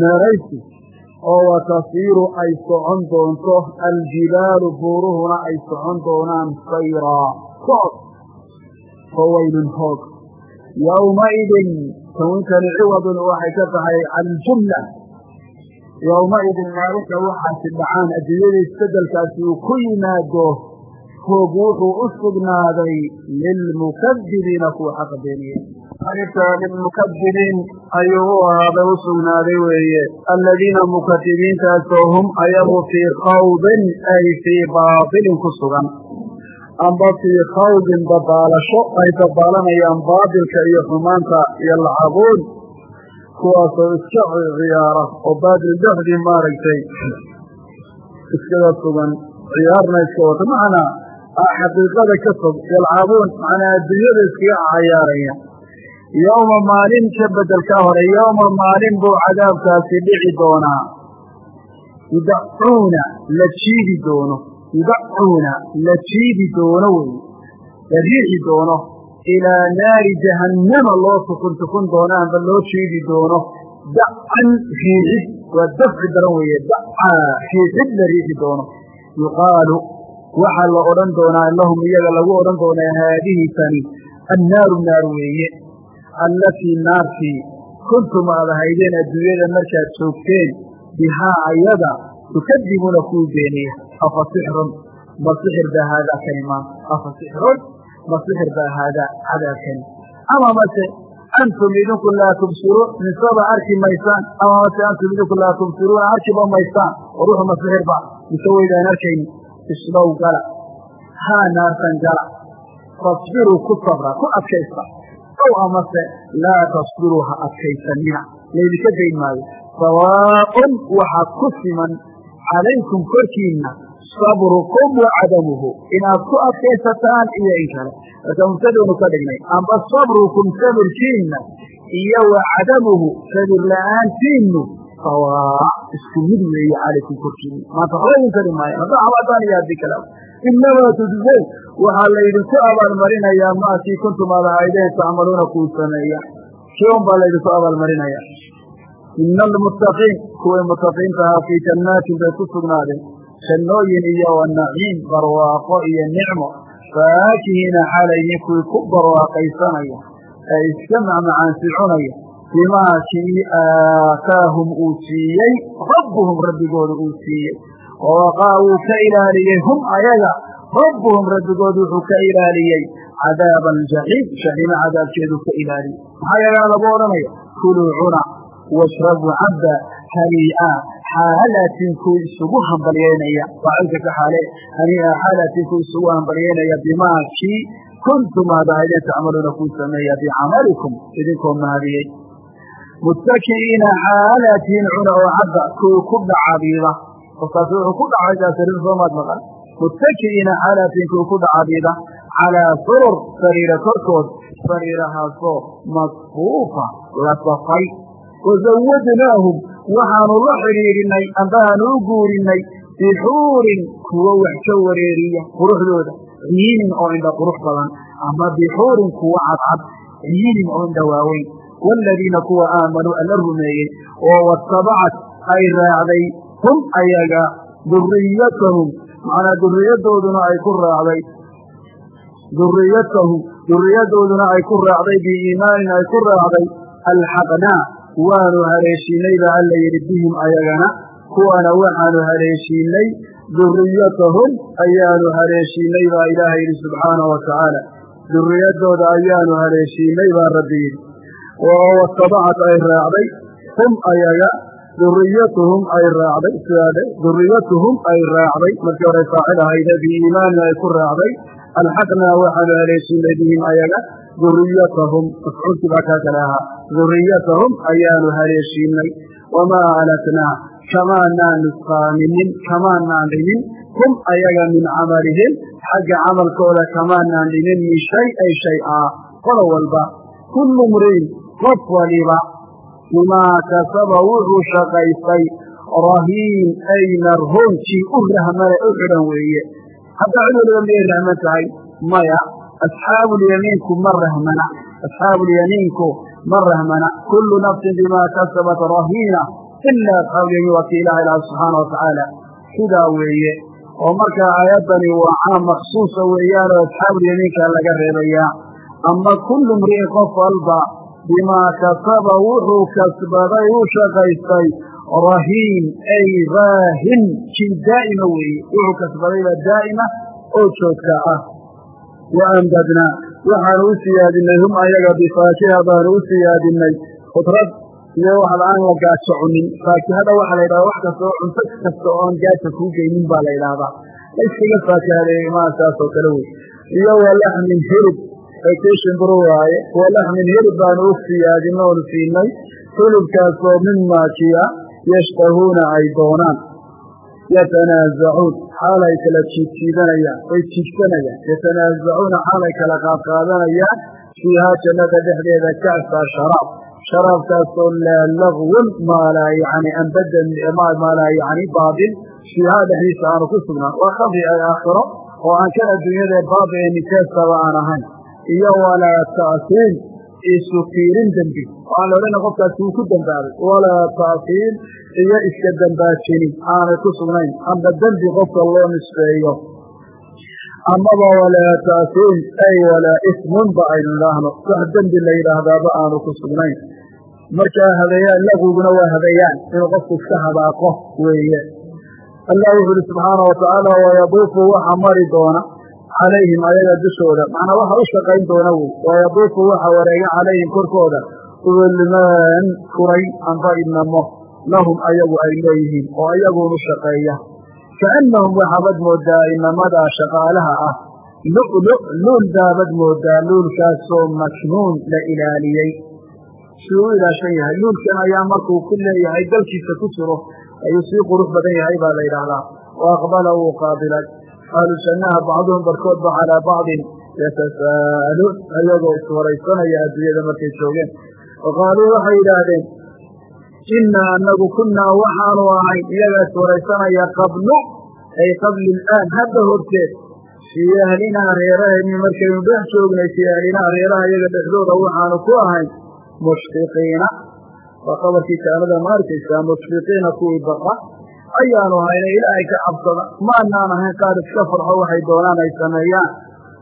Meeraysi oo watasiiru ay socon doonto. Aljibaalu buuruhuna ay socon doonaan sayraa socod fawaylun hoog yowmaidin tawinkani ciwadun waxay ka tahay aljumla. Yowmaidin maalinta waxaasi dhacaan adduunyada isbedelkaasi uu ku yimaado hoog wuxuu u sugnaaday lilmukadibiina kuwa xaqa beeniyey alifta lilmukadibiin ayuu u ahaaday u sugnaaday weeye. Aladiina mukadibiintaasoo hum ayagu fii khawdin ay fii baatilin ku sugan. Amba fii khawdin dabaalasho ay dabaalanayaan baatilka iyo xumaanta iyo lacabuun kuwaasoo iska ciyaara oo baatil dhexdii maaragtay iskaga sugan xaqiiqada ka fog yalcabuun macnaa adduunyada iskaga cayaaraya. Yowma maalin ka bedelkaa hore yowma maalin buu cadaabkaasi dhici doonaa. Yudacuuna la jiidi doono. Yudacuuna la jiidi doono wey. La riixi doono. Ilaa naari jahannama loo tukun tukun doono amba loo jiidi doono. Dacan riixid waa dafci daran weeye dacaa riixid la riixi doono. Yuqaalu waxaa la odhan doonaa lahum iyaga lagu odhan doonaa haadihi tani annaaru naar weeye. Allatii naartii kuntum aad ahaydeen adduunyada markaad joogteen bihaa ayada tukadibuuna kuwii beeniya afa sixrun ma sixir baa haadaa kani maanta afa sixrun ma sixir baa haadaa cadaabkani ama mase antum idinku laa tubsiruun misaba arki maysaan. Ama mase antum idinku laa tubsiruuna arkiba maysaan. Ma sixir ba mise waydaan arkayni islow gala haa naartan gala fasbiruu ku sabra ku adkaysta. Ow amase laa tasbiruu ha adkaysanina laydinka dayn maayo. Sawaaun waxaa ku siman calaykum korkiinna sabrukum wa cadamuhu. Inaad ku adkaysataan iyo in kale. Marka mubtadaynu ka dhignay amba sabrukum sabirkiinna iyo wa cadamuhu sabir la'aantiinnu sawaa isku mid weeye calaykum korkiinna maanta waxba idin kari maayo hadda xabadaan iyo haddii kale inamaa tujzayn waxaa laydinku abaalmarinayaa maakii kuntum aad tacmaluuna kuu sameeya kii un baa laydinku abaalmarinaya ina almuttaqiin kuway mutaqiintahaa fii jannaatin bay ku sugnaadeen jannooyin iyo wa naciim barwaaqo iyo nicmo faakihiina xalayhin kuwii ku barwaaqaysanaya ee iska macmacaansi bimaa kii aataahum uu siiyey rabbuhum rabbigooda uu siiyey wawaqaa wuu ka ilaaliyey hum ayaga rabbuhum rabbigood wuxuu ka ilaaliyey cadaaba aljaxiim jaxiima cadaabkeeduu ka ilaaliyey maxaa yagaa lagu odhanaya kuluu cuna washrabuu cabba hanii'a xaalatin kuu isugu hambalyeynaya waa cilka ka xaale hanii'a xaalatin kuu isugu hambalyeynaya bimaa kuntum aad ahaydeen tacmaluuna kuu sameeya bicamalikum idinkoo mahadiyey muttaki'iina xaalatiin cuna oo cabba kuu ku dhacabiida qofkaas wuxuu ku dhacay daasariir soomaad maqan muttaki'iina xaalatin kuu ku dhacabiida calaa surur sariira korkood sariirahaasoo masfuufa la safay wazawadnaahum waxaanu la xidhiidhinay ambaanu u guurinay bixuurin kuwo wax ka wareeriya quruxdooda ciinin oo indha qurux badan ama bixuurin kuwo cadcad ciinin oo indha waaweyn waaladiina kuwa aamanuu alla rumeeyey oo watabacad ay raacday hum ayaga duriyatahum macnaa duriyadooduna ay ku raacday duriyatahum duriyadooduna ay ku raacday biiimaanin ay ku raacday alxaqnaa waanu haleeshiinay baa alla yidhi bihim ayagana kuwana waxaanu haleeshiinay duriyatahum ayaanu haleeshiinay baa ilaaha yidhi subxaanahu watacaala duriyadooda ayaanu haleeshiinay baa rabbi yidhi watabacad ay raacday hum ayaga duriyatuhum ay raacday sidaade duriyatuhum ay raacday markii hore faacil ahayde biiimaanin ay ku raacday alxaqnaa waxaanu haleeshiinay bihim ayaga duriyatahum mafcuulkii baa kaa kale ahaa duriyatahum ayaanu haleeshiinay wamaa alatnaa kamaanaan nusqaaminin kamaanaan dhimin hum ayaga min camalihim xagga camalkooda kamaanaan dhimin min shay ay shay qolo walba kullu mriin qof waliba bimaa kasaba wuxuu shaqaystay rahiin ay marhoonkii u rahmane u xidhan weeye. Haddaa cid waliba miyay rahman tahay? Maya. Asxaabulyamiinku ma rahmana. Asxaabulyamiinku ma rahmana. Kullu nafsin bimaa kasabat rahiina ilaa asxaabulyamiin waa kii ilaha ilaha subxaana watacaala sidaa weeye. Oo markaa aayaddani waa caam maksuusa weeyaanoo asxaabulyamiinka laga reebayaa. Ama kullu mri'in qof walba bimaa kasaba wuxuu kasbaday u shaqaystay. Rahiin ay raahin kii daa'ima weeye. Wuxuu kasbadaybaa daa'ima oo joogta ah. Wa ambadnaa waxaanu u siyaadinay hum ayaga bifaakiha baanu u siyaadinay. Khudrad iyo wax la'aan la gaajo cunin. Faakihada waxaa la yidhahdaa wax kasta oo cunto kasta oon gaaja kuu geynin baa la hirib ekeshinburu waaye walaxmin hirib baanu u siyaadino oonu siinay hilibkaasoo min maakiya yashtahuuna ay doonaan. Yatanaazacuun xaalay kala jiidjiidanayaan way jiigsanayaan yatanaazacuuna xaalay kala qaadqaadanayaan fiihaa jannada dhexdeeda kacsa sharaab. Sharaabkaasoo laa lagwun maalaa yani anbadan maalaa yani baabil fiihaa dhexdiisa aanu ku sugnaan waa khamri ay aakhiro oo aan kan adduunyada baaba ee nijaastaba aan ahayn iyo walaa ta'siin isu fiirin dembi. Waxaan la odhana qofkaasi wuu ku dembaabay walaa ta'siin iyo iska dembaajini aanay ku sugnayn. Amba dembi qofka loo nisbeeyo. Amaba walaa ta'siin ay walaa ismun ba aynu idhaahno. Wax dembi la yidhaahdaaba aanu ku sugnayn. Markaa habeeyaan laguguna waa habeeyaan. Inuu qofku iska habaaqo weeye. Allah wuxu uhi subxaana watacaala wayaduufu waxa mari doona calayhim ayaga dushooda. Macnaa waxa u shaqayn doona wey wayaduufu waxa wareega calayhim korkooda. Ulmaan furay amba inamo lahum ayagu ay leeyihiin oo ayaguunu shaqeeya. Kaannahum waxaabad moodaa inamadaa shaqaalaha ah. Lu'lu luul baabad moodaa luulkaasoo maknuun la ilaaliyey. Siduu u ilaashan yahay luulkan ayaa markuu ku leeyahay dalkiisa ku jiro ayuu sii qurux badan yahay baa la yidhaahdaa. Wa wuu qaabilay ahlu jannaha bacduhum barkoodba calaa bacdin yatasa'aluun ayagoo iswaraysanaya adduunyada markay joogeen. Wa qaaluu waxay yidhaahdeen innaa anagu kunnaa waxaanu ahay iyagaa iswaraysanaya qablu ay qabli ilaan hadda horteed fii ahlinaa reerahayni markaynu dhex joognay fii ahlinaa reeraha iyaga dhexdooda waxaanu ku ahayn mushfiqiina. Waa qabarkii kaanada ma arkaysaa mushfiqiina kuwii baqa ayaanu hayna ilaahay ka cabsada. Maanaan ahayn qaar iska farxo waxay doonaan ay sameeyaan.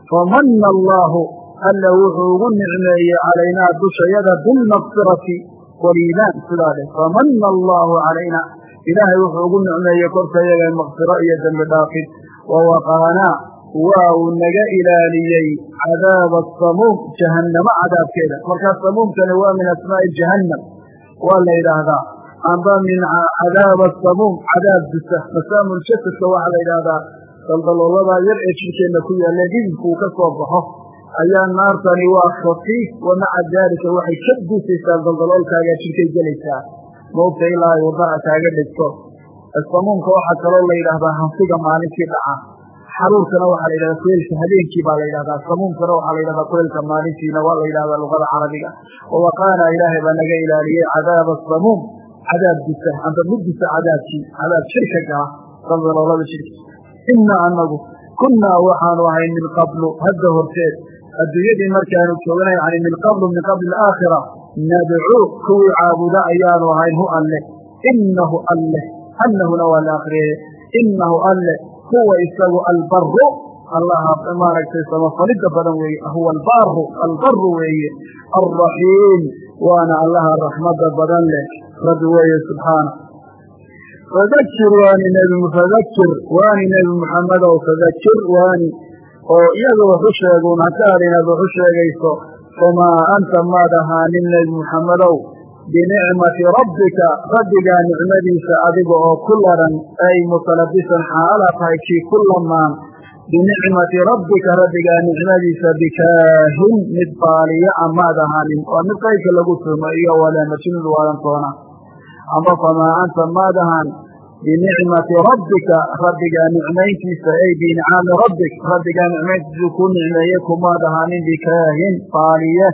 Famanna allaahu alla wuxuu ugu nicmeeyey calaynaa dushayada bilmaqfirati waliimaan sidaa dheh famanna allaahu calayna ilaahay wuxuu ugu nicmeeyey korkayaga makfiro iyo dembi dhaafid. Wawaqaanaa waa uu naga ilaaliyey cadaaba asamuum jahannamo cadaabkeeda. Markaa samuumkani waa min asmaa'i jahannam. Waa la yidhaahdaa amba min cadaaba asamuum cadaab dusa masaamuuljasadka waxaa la yidhaahdaa daldalooladaa yar ee jirkeenna ku yaalle dhidibku uu ka soo baxo ayaa naartani waa khafiif wa maca daalika waxay ka dusaysaa daldaloolkaagaa jirkay gelaysaa maogta ilaa waddaha kaaga dhigto samuumka waxaa kaloo la yidhaahdaa hanfiga maalintii dhaca xaruurkana waxaa la yidhahdaa kuleelka habeenkii baa la yidhahdaa samuumkana waxaa la yidhahdaa kuleelka maalintiina waa la yidhahdaa luqada carabiga wawaqaana ilaahay baa naga ilaaliyey cadaaba cadaab disa amba mid disa cadaabkii cadaab jirka gala daldaloolada jirka inaa anagu kunnaa waxaanu ahay min qablu hadda horteed adduunyadii markaanu joognay yani min qablu min qabli alaakhira nadcuu kuwii caabuda ayaanu ahayn hu alleh inahu alleh annahuna waa la akriyeye inahu alleh huwa isagu albaru allaha maaragtay samafalidda badan weeye. Huwa albaaru albaru weeye. Alraxiim waana allaha raxmadda badan leh rabbi weeye subxaana fadakir waani nebi fadakir waani nebi muxammedow fadakir waani oo iyaga waxu sheeguun haka ad inaad waxu sheegayso famaa anta maad ahaanin nebi muxammedow binicmati rabbika rabbigaa nicmadiisa adiga oo ku laran ay mutalabisan xaala tahay kii ku lamaan binicmati rabbika rabbigaa nicmadiisa bikaahin mid baaliya amaad ahaanin waa mid qaybka lagu tumo iyo walaa waalantoona ama famaa anta maad ahaan binicmati rabbika rabbigaa nicmayntiisa ay biincaami rabbik rabbigaa nicmayntiisa kuu nicmeeye kumaad ahaanin bikaahin baaliye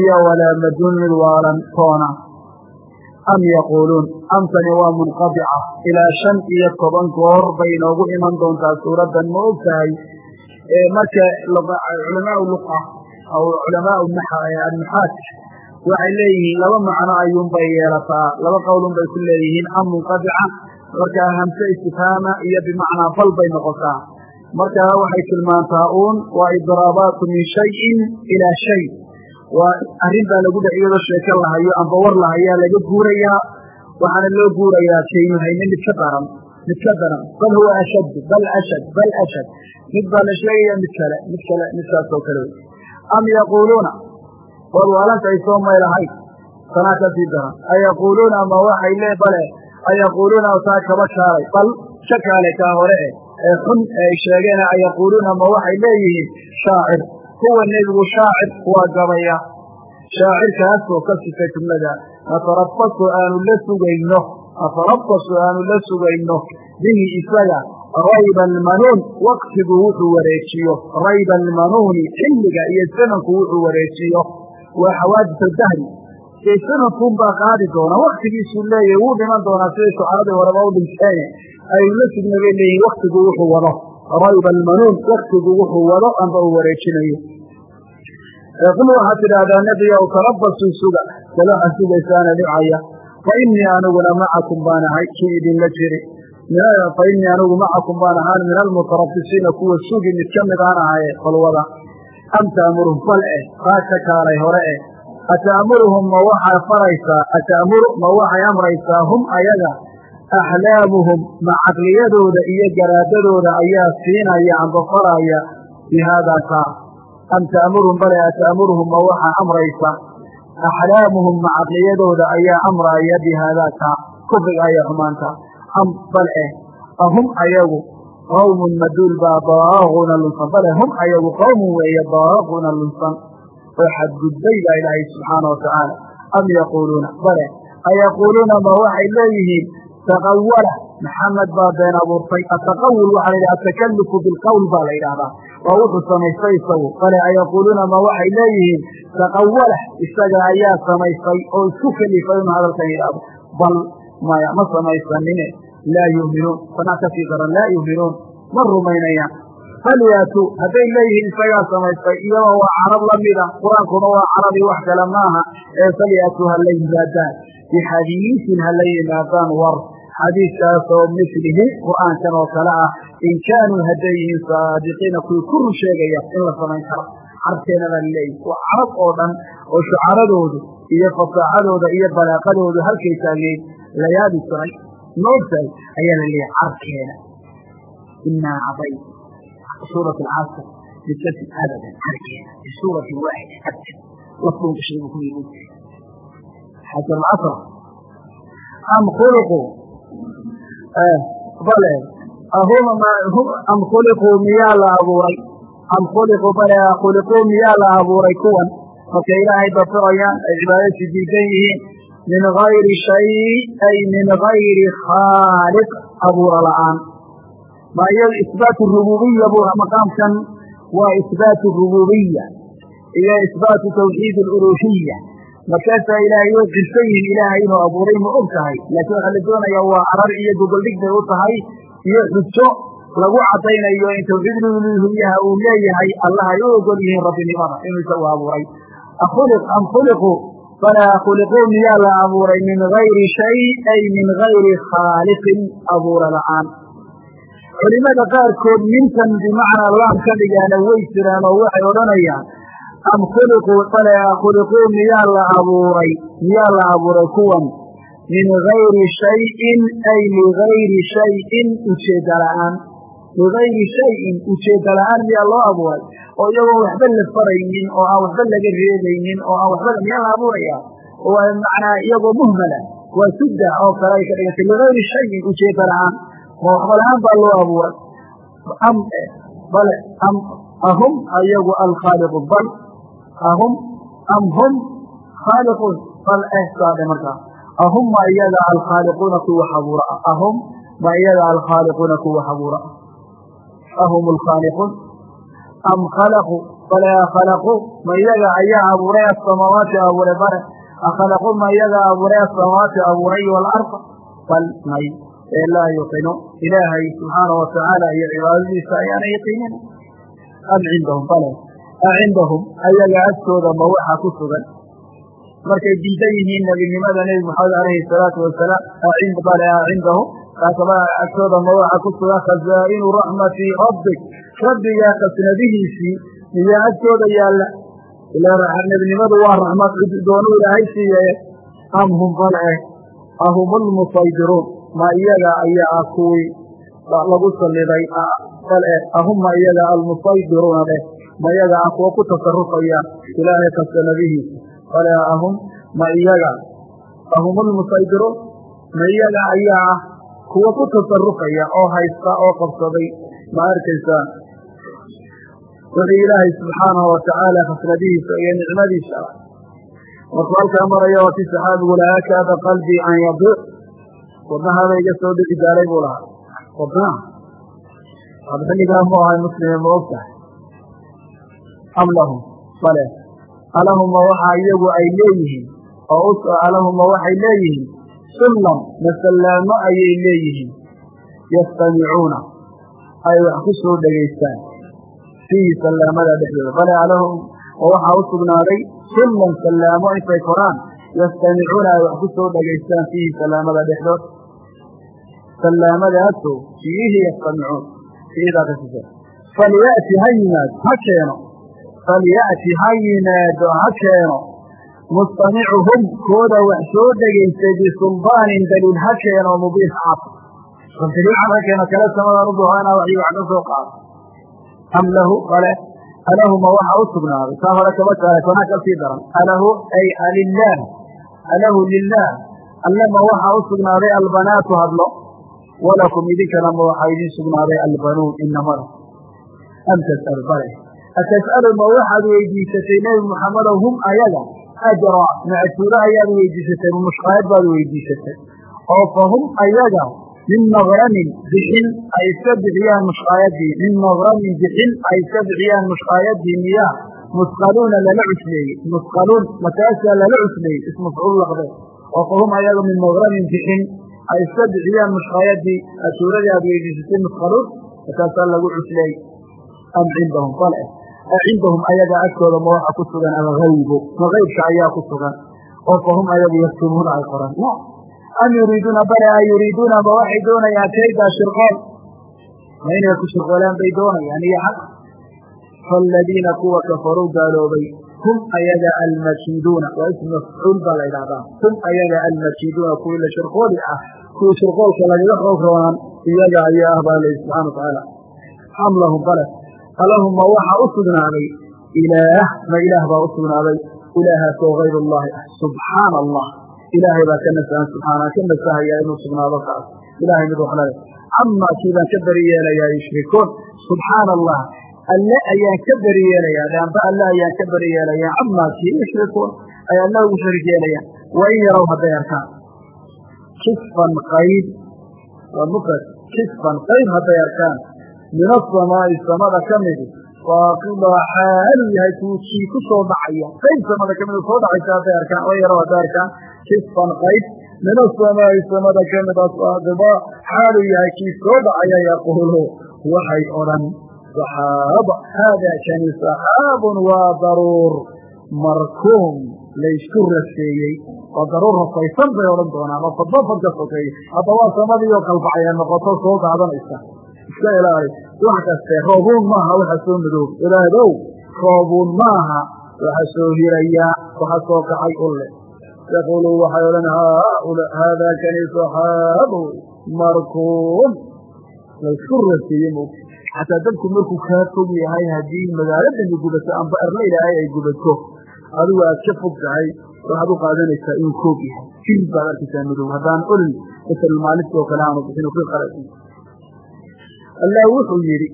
iyo walaa majnuun mid waalan toona am yaquuluun amtani waa munqadica ilaa shan iyo toban goor bay inoogu iman doontaa suuraddan ma og tahay marka culamaau luqa aw culamaau naxaat waxay leeyihiin laba macno ayuunbay yeelataa laba qowlunbay ku leeyihiin am munqadica markaa hamse istifhaama iyo bimacnaa bal bay noqotaa. Markaa waxay tilmaantaa uun waa idraabaatu min shayin ilaa shay. Waa arrin baa lagu dhex iyadoo sheeko lahayo amba war lahayaa laga guurayaa waxaana loo guurayaa shaynu hayne mid ka daran mid ka daran. Bal huwa ashad bal ashad bal ashad. Mid baa la sheegaya mid kale mid kale midkaas oo kale. Am yaquuluuna war waalanta ay soo maylahayn sanaa ka sii daran ayaquuluuna ma waxay lee bale ayaquuluuna taa kaba kaalay bal ka kaale kaa hore eh ee xun ay sheegeen ayaquuluuna ma waxay leeyihiin shaacir huwa nebigu shaacir waa gabaya shaacirkaasoo ka sifay jumlada natarabasu aanu la sugayno natarabasu aanu la sugayno bihi isaga rayba almanuun waqtigu wuxuu wareejiyo rayba almanuuni xilliga iyo zamanku wuxuu wareejiyo waa xawaadis dahri dee sanadkuun baa qaadi doona. Waktigiisuu leeyahy wuu dhiman doonaa siday shucaradii horeba u dhinteene aynu la sugna bay leeyihiin waktigu wuxuu wado. Rayba almanuun waktigu wuxuu wado amba uu wareejinayo. Qul waxaad tidhaahdaa nebiyow tarabasuu suga. Salaxa sugaysaana dhicaya fa innii aniguna macakum baan ahay kii idinla jiri. Fa innii anigu macakum baan ahaan min almutarabisiina kuwa sugi mid ka mid aan ahaye balwada am ta'muruhum fal eh qaad ka kaalay hore eh. Ata'muruhum ma waxaa faraysaa ata'muru ma waxay amraysaa hum ayaga axlaamuhum ma caqliyadooda iyo garaadadooda ayaa siinaya amba faraya bi haadaa kaa am ta'muruhum bale ata'muruhum ma waxaa amraysa axlaamuhum ma caqliyadooda ayaa amraya bi haadaa kaa kufriga ayaa xumaanta. Am bal eh ahum ayagu qawmun maduul baa daaquna lunsan bale hum ayagu qawmun weeye daaquna lunsan oo xadgudbay baa ilaahay subxaana watacaala am yaquuluuna bale ayaquuluuna ma waxay leeyihiin taqawala maxamed baa been abuurtay ataqawul waxaa la yidhaha atakalufu bilqowl baa la yidhahdaa waa wuxuu samaystay isagu bale ayaquuluuna ma waxay leeyihiin taqawala isaga ayaa samaystay oo isku kelifay inu hadalkan yidhaahdo bal maya ma samaysanine laa yuuminuun sanaa ka sii daran laa yuuminuun ma rumaynayaan falyaatuu hadday leeyihiin isagaa samaystay iyagoo waa carab la mida qur'aankuna waa carabi wax kale maaha ee falyaatuu ha la yimaadaan bixadiisin ha la yimaadaan war xadiiskaasoo milihi qur'aankan oo kale ah in kaanuu hadday yihiin saadiqiina kuwii ku run sheegaya in la samayn karo carabteena baa laleeyahy waa carab oo dhan oo shucaradoodu iyo fasaaxadooda iyo balaaqadoodu halkay taageen la yaabi jiray moogtahay ayaa la leeyahay carabkeena inaa caday suurat alcasr bikasi abadan carkeena fi suurati waaxida abdan lafdun gashay ku yimid. Xajar alcasr am khuliquu bale am khuliquu miyaa la abuuray. Am khuliquu bale khuliquu miyaa la abuuray kuwan. Markay ilaahay dafirayaan ay cibaadadsi diidan yihiin min gayri shay ay min gayri khaaliq abuura la'aan ma iyado isbaatu rububiya bu maqaamkan waa isbaatu rububiya iyo isbaatu tawxiid aluluhiya markaasaa ilaahay way qirsan yihiin ilaahay inuu abuuray ma og tahay laakiin waxaa la doonayaa waa carar iyo gogoldhig bay u tahay iyo xujo lagu caddaynayo in tawxiid uluhiyaha uu leeyahay allah ay u ogol yihiin rabbinimada inuu isagu abuuray am khuliquu falaa khuliquu miyaa la abuuray min gayri shay ay min gayri khaaliqin abuura la'aan culimada qaarkood mintan bimacnaa laam ka dhigaana way jiraan oo waxay odhanayaan am khuliquu bale khuliquu miyaa la abuuray miyaa la abuuray kuwan min gayri shayin ay ligayri shayin ujeedda la'aan ligayri shayin la'aan miyaa loo abuuray oo iyagoon waxba la faraynin oo aan waxba laga reebaynin oo aan waxba miyaa la abuuraya oo macnaa iyagoo muhmala waa sudda oo kale ay ka dhigantay. Ligayri shayin ujeedda la'aan ma waxba la'aan baa loo abuuray. Am bale am ahum ayagu alkhaaliqu bal ahum am hum khaaliquun bal eh saadhe markaa. Ahum ma iyaga alkhaaliquuna kuwa abuura ahum ma iyaga alkhaaliquuna kuwa abuura ahum alkhaaliquun am khalaquu bale khalaquu ma iyaga ayaa abuuray asamaawaati abuuray bare akhalaquu ma iyaga abuuray asamaawaati abuuray waalarda bal may ee laa yuqinu ilaahay subxaana watacaala iyo cibaadadiisa ayaana yaqiinin am cindahum bale a cindahum ayaga agtooda ma waxaa ku sugan markay diidan yihiin nebinimada nebi maxamed alayhi salaatu wasalaam bale a kaasaba agtooda ma waxa ku sugan khazaa'inu raxmati rabbik rabbigaa khasnadihiisii miyaa agtooda yaalla ilaa nebinimadu waa raxmad doonu ilaahay siiye am hum bale ahum lmusaydiruun ma iyaga ayaa ah kuwii lagu saliday. Bale ahumma iyaga almusaydiruuna dheh ma iyaga ah kuwa ku tasarufaya ilaahay khasnadihiisa bale ahum ma iyaga ahum lmusaydiruun ma iyaga ayaa ah kuwa ku tasarufaya oo haysta oo qabsaday. Ma arkaysaa wixii ilaahay subxaanahu watacaala khasnadihiisa iyo nicmadiisa. Markuu halkaa maraya waa ti saxaabigu kaada qalbii an yadir wadnahaada iga soo dhici gaalay buu lahaa. Wadnaha ad xilligaa mu ahay muslime ma og tahay? Am lahum? Bale alahuma waxa iyagu ay leeyihiin. Oo alahuma waxay leeyihiin sullam masallaamo ayay leeyihiin. Yastamicuuna ay wax ku soo dhegaystaan. Fiihi sallaamada dhexdooda bale alahum oo waxaa u sugnaaday sullan sallaamo intay koraan. Yastamicuuna ay wax ku soo dhegaystaan fiihi sallaamada dhexdood sallaamadaasoo fiihi yastamicuun. Fiidaa ka sise falya'ti ha yimaado ha keeno. Falya'ti ha yimaado ha keeno mustamicuhum kooda wax soo dhegaystay bisulbaanin daliil ha keeno mubiin cad daliil cad ha keeno kale samadan u duhaana waxii wax ka soo qaado am lahu ale alahuma waxa u sugnaaday taa hore kama saara kana ka sii daran alahu ay alilah alahu lilah allama waxa u sugnaaday albanaatu hadlo walakum idinkana ma waxaa idiin sugnaaday albanuun inamada am tas'al bale atas'alu ma waxaad weydiisatay nebi muxamedow hum ayaga ajra macuuro ayaad weydiisatay mushqaayad baad weydiisatay oo fa hum ayaga min magramin bixin ay iska bixiyaan mushqaayadii min magramin bixin ay iska bixiyaan mushqaayadii miyaa musqaluuna lala cusleeyey musqaluun mataasaa lala cusleeyey ismafcuul laqde oo fa hum ayaga min magramin bixin ay iska bixiyaan mushqaayadii ashuuradii aad weydiisatay musqaluun mataasaa lagu cusleeyey am cindahum cindahum ayaga agtooda ma waxa ku sugan algaybu ma gaybka ayaa ku sugan? Oo fa hum ayagu yaktumuuna ay qoraan. Am yuriiduuna? Bale a yuriiduuna? Ma waxay doonayaan kaydaa shirqool ma inay ku shirqoolaan bay doonayaan iyo xaq. Faaladiina kuwa kafaruu gaaloobay hum ayaga almakiiduuna waa ism mafcuul baa la ydhahdaa hum ayaga almakiiduuna kuwii la shirqooli ah kuwii shirqoolka lagaga xoog roonaan iyaga ayaa ah baa la subxana wa tacaala am lahum bale alahuma waxa u sugnaaday ilaah ma ilaah baa u sugnaaday ilaahaasoo hayr اllahi ah subxaana allah ilaahay baa ka nasahan subxaana ka nasahaya inuu sugnaado kaas ilahay mid waxla leh camaa kii baan ka beri yeelayaa yushrikuun subxaana allah alle ayaan ka beri yeelayaa amba alle ayaan ka beri yeelayaa camaa kii yushrikuun ay alle ugu sharig yeelayaan wain yarow hadday arkaan kisfan qayb waa mufrad kisfan qayb hadday arkaan min asamaa'i samada ka midi faaqidaa xaalu yahay kii ku soo dhacaya qayb samada ka mida soo dhacaysa hadday arkaan oo yaro hadday arkaan kisfan qayb min asamaa'i samada ka mida faaqidaa xaalu yahay kii soo dhacaya yaquulu waxay odhan saxaaba haadaa kani saxaabun waa daruur markuum laysku raseeyey waa daruur rafaysan bay odhan doonaan oo fadbafad ka sokeeye hadda samadii oo kalbacaya noqoto soo daadanaysa iska ilaali wax kaste roobuun maaha waxa soo madoob ilaahdow roobuun maaha waxa soo hiraya waxa soo kacay ulle. Yaquulu waxay odhan haadaa kani saxaabu markuum laysku raseeye mo xataa dadku markuu kaa fog yahay haddii magaaladani gubato amba erla ilaahay ay gubato adigu aad ka fog tahay waxaad u qaadanaysaa inuu koog yahay. Jilib baad arkaysaa madow haddaan olol masal maalintii oo kale aanu bixin ku qarasi allah wuxuu yidhi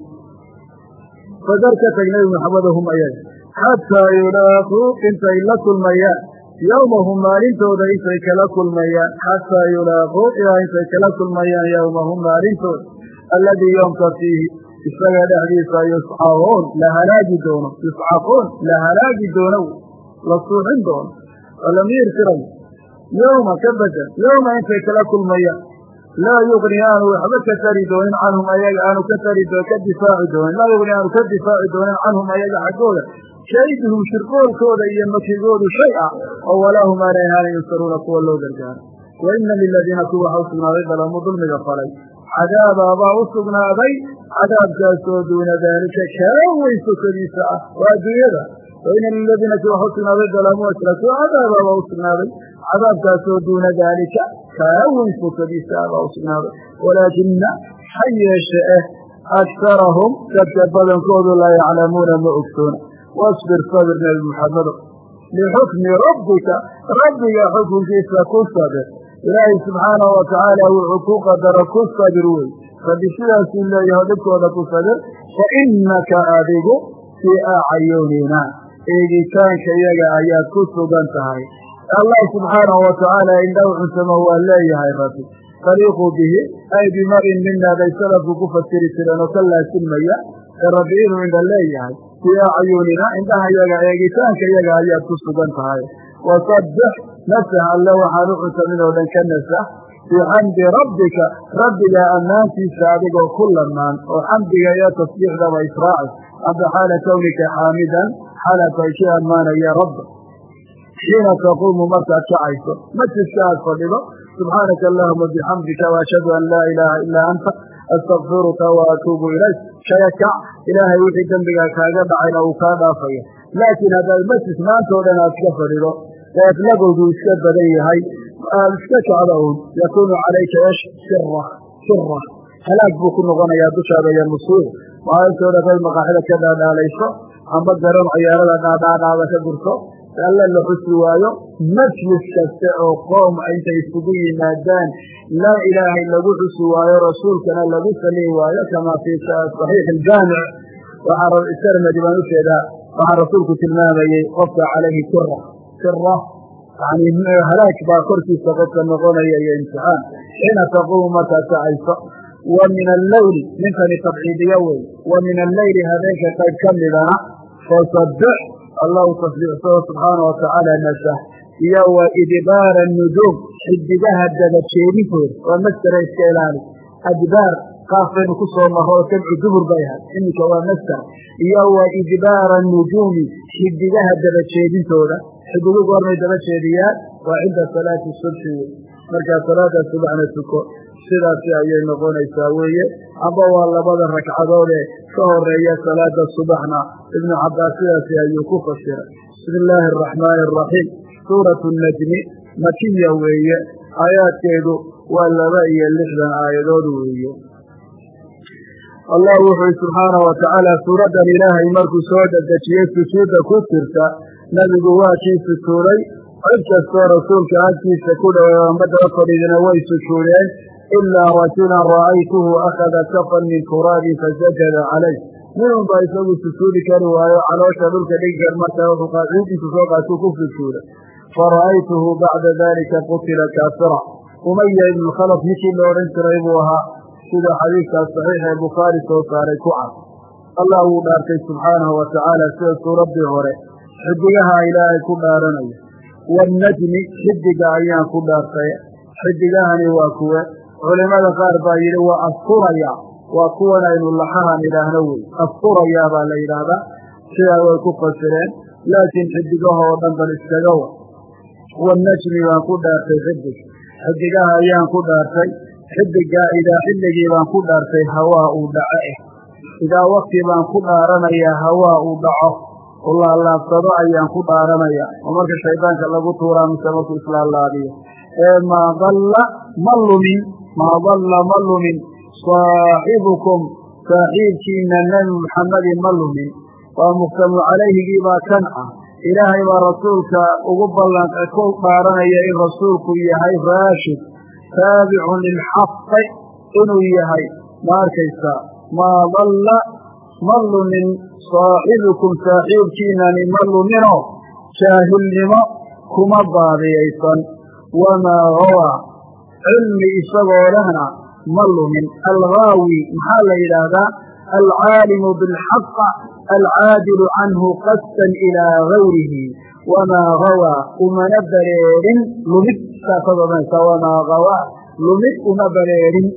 fadar ka tag nabi maxamedo hum ayaga xataa yulaaquu intay la kulmayaan yowmahum maalintooda intay kala kulmayaan xataa yulaaquu ilaa intay kala kulmayaan yowmahum maalintooda alladii yoomka fiihi isaga dhexdiisa yuscaquun la halaagi doono yuscaquun la halaagi doono la suuxin doono walamiir tiray yowma ka bedel yowma intay kala kulmayaan laa yugni aanu waxba ka tari doonin canhum ayaga aanu ka tari ka difaaci doonin. Laa yugni aanu ka difaaci doonin canhum ayaga xaggooda. Kayduhum shirqoolkooda iyo makigoodu shay ah oo walaa hum aanay ahaana yunsaruuna kuwa loo gargaaro. Wa ina liladiina kuwa waxa u sugnaaday dalamuu dulmiga falay. Cadaababaa u sugnaaday cadaabkaasoo duuna daalika kaa weyn sokadiisa ah waa adduunyada wa ina liladiina kuwa waxa kaa weyn sokadiisa ah baa u sugnaaday walaakina ha yeeshe eh akarahum dadka badankoodu laa yaclamuuna ma ogsoona wasbir sabir nebi muxamedo lixukmi rabbika rabbiga xukunkiisa ku sabir ilaahay subxaanahu watacaala wuxuu ku qadaro ku sabir wey rabbi sidaasuu leeyaho dhibkooda ku sabir fa innaka adigu fii acyunina eegitaanka iyaga ayaad ku sugan tahay allah subxaanahu watacaala indhaw cunsamo waa leeyahay rabbi taliiqu bihi ay bimarin mina bay salafku ku fasiri jireen oo ka laasimaya ee rabbi inuu indha leeyahay. Fii acyunina indhaha yaga eegitaanka iyaga ayaad ku sugan tahay. Wasabbix nasah alle waxaan u cunsamin oo dhan ka nasah bixamdi rabbika rabbiga ammaantiisa adigoo ku lamaan oo xamdiga iyo tasbiixdaba israaci. Amba xaala kawnika xaamidan xaala tashi ammaanaya xiina taquumu markaad kacayso masjidka aad fadhido subxaanaka allahuma bixamdika waashhadu an laa ilaaha ilaa anta astakfiruka wa atuubu ilayk kaya kac ilaahay wixii dembigaa kaaga dhacayna uu kaa dhaafaya laakiin haddaad masjid maanta o dhan aad iska fadhido eeflagowdu iska badan yahay aad iska kacda un yakuunu calayka esh sira sira halaag buu ku noqonayaa dushaada iyo musiib waxaa intoo dhan maqaaxida ka dhaadhaalayso amba garan ciyaarada dhaadhaadhaada ka gurto alle la xusi waayo majlis kaste oo qoom intay isugu yimaadaan laa ilaahay lagu xusi waayo rasuulkana lagu salihi waayo kamaa fii saxiix aljaamic. Waxaa sarmadi baan u jeedaa waxaa rasuulku tilmaamayey qofka calayhi sira sira yani halaag baa korkiisa qofka noqonaya iyo imtixaan. Xiina taquumu markaad kacayso wa min alleyli ninkani tabciidiyo wey wa min alleyli habeenka qayb ka midana fasabbix allahu tasbiixsao subxaana watacaala nasah iyo wa idbaara nujuum xidigaha dabajeedintooda waa masdera iska ilaali adbaar qaaf baynu ku soo maro oo sabcu dubur bay ahay iminka waa masder iyo wa idbaara nujuumi xidigaha dabajeedintooda xidigu goormay daba jeediyaan waa cinda salaati subxi markaa salaada subaxna tuko sidaasi ayay noqonaysaa weeye. Amba waa labada ragcadoode ka horreeya salaada subaxna. Ibnu cabbaas sidaasi ayuu ku fasiray bismi illaahi araxmaani araxiim suuratu najmi makiya weeye. Aayaadkeedu waa laba iyo lixdan aayadood weeye. Allah wuxuu subxaana wa tacaala suuraddan ilaahay markuu soo dedejiyey sujuudda ku jirta nebigu waa kii sujuuday cid kastoo rasuulka agtiisa ku dhowe amba daba fadhiidina way sujuudeen ilaa rajulan ra'aytuhu akhada kafan min turaabin fasajada calayh ninun baa isagu sujuudi kari waayo caloosha dhulka dhiggar markaa wuxuu ciidiisu soo qaatuu ku sujuuday fara'aytuhu bacda dalika qutila kaafira umaya ibnu khalaf ninkii la odhan jiray buu ahaa sida xadiidkaas saxiix ee bukhaari soo saaray ku cad allah wuu dhaartay subxaanahu wa tacaala sida suuraddii hore xidigaha ilaahay ku dhaaranayo wanajmi xidiga ayaan ku dhaartay xidigahani waa kuwe culimada qaar baa yidhi waa asturaya. Waa kuwan aynu laxahan idhaahno wey. Asturayaa baa la yidhaahdaa sidaa way ku fasireen. Laakiin xidigahoo dhan bal iskaga wa wanajmi baan ku dhaartay xidig. Xidigaha ayaan ku dhaartay xidigaa idaa xilligii baan ku dhaartay hawaa uu dhaco eh. Idaa wakti baan ku dhaaranayaa hawaa uu dhaco. U laalaabsado ayaan ku dhaaranaya. Oo marka shaydaanka lagu tuuraa mise markuu islaalaabiyo ee maa dalla ma lumin maa dalla ma lumin saaxibukum saaxiibkiina nebi muxammadi ma lumin waa muqtamu calayhigii baa kan ah ilaahay baa rasuulka ugu ballan ku dhaaranaya in rasuulku yahay raashid taabicun lilxaqi inuu yahay ma arkaysaa maa dalla ma lumin saaxibukum saaxiibkiinani ma luminoo jaahilnimo kuma baadiyaysan. Wamaa hawaa cilmi isagoo lehna ma lumin. Alghaawi maxaa la yidhaahdaa? Alcaalimu bilxaq alcaadilu canhu qasdan ilaa gayrihi wamaa hawaa umana bareerin. Lumid saasaad odhanaysaa wamaa hawaa lumid uma bareerin.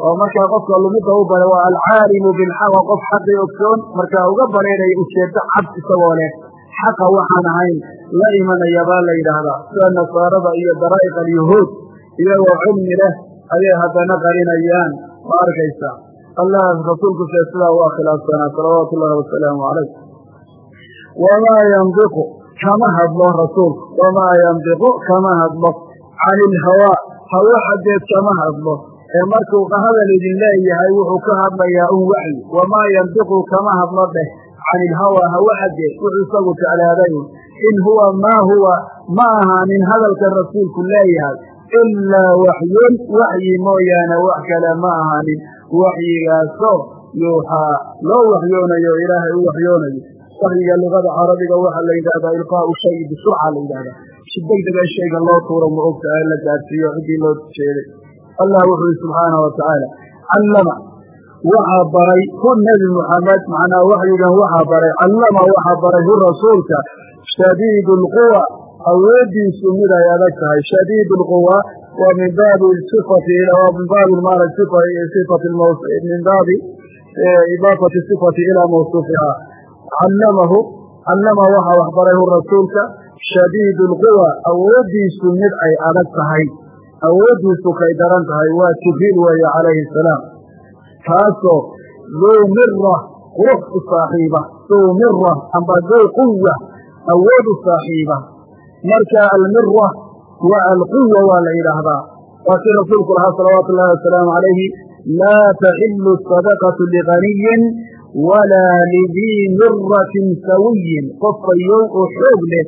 Oo markaa qofka lumidda u bare waa alcaalimu bilxaq qof xaqii ogsoon. Markaa uga bareeraya ujeeddo cad isagoo leh. Xaqa waxaan ahayn la imanaya baa la yidhaahdaa. Sida nasaarada iyo daraa'iq alyahuud iyagoo cilmi leh ayay haddana qarinayaan. Ma arkaysaa allah rasuulkusa sidaa waa khilaafsanaa salawaatu ullahi wasalaamu calayh. Wamaa yandiqu kama hadlo rasuulku wamaa yandiqu kama hadlo. Cani ilhawaa hawo xaggeed kama hadlo. Ee markuu hadal idin leeyahay wuxuu ka hadlayaa un waxyi wamaa yandiqu kama hadlo dheh. Can ilhawaa hawo xaggeed wuxuu isagu jeclaaday in huwa maa huwa ma ahaanin hadalka rasuulku leeyahay ilaa waxyun waxyi mooyaane wax kale ma ahaanin waxyigaasoo yuuxaa loo waxyoonayo ilaahay u waxyoonayo waxyiga luqada carabiga waxaa la yidhahdaa ilqaau shay bisurca la yidhahdaa si degdega shayga loo tuuro ma ogta ee la gaadsiiyo ciddii loo jeeday allah wuxuu yihi subxaanau watacaala callama waxaa baray hu nebi muxamed macnaa waxyigan waxaa baray callama waxaa baray hu rasuulka shadiidu lquwa awoodiisu mid ay adag tahay. Shadiid lquwa waa min baabi sifati min baabi maara sifati min baabi idaafati sifati ilaa mawsuufihaa callamahu callama waxaa waxbaray hu rasuulka shadiidu lquwa awoodiisu mid ay adag tahay. Awooddiisu kay daran tahay waa jibriil weeye calayhi asalaam kaasoo duu mira qurux u duu mira amba duu quwa awood u saaxiiba marka almira waa alquwa waa la yidhaahdaa. Waa kii rasuulku lahaa salawaatu ullahi wasalaamu calayhi laa taxilu sadaqatu liganiyin walaa lidii miratin sawiyin. Qofka yow oo xoog leh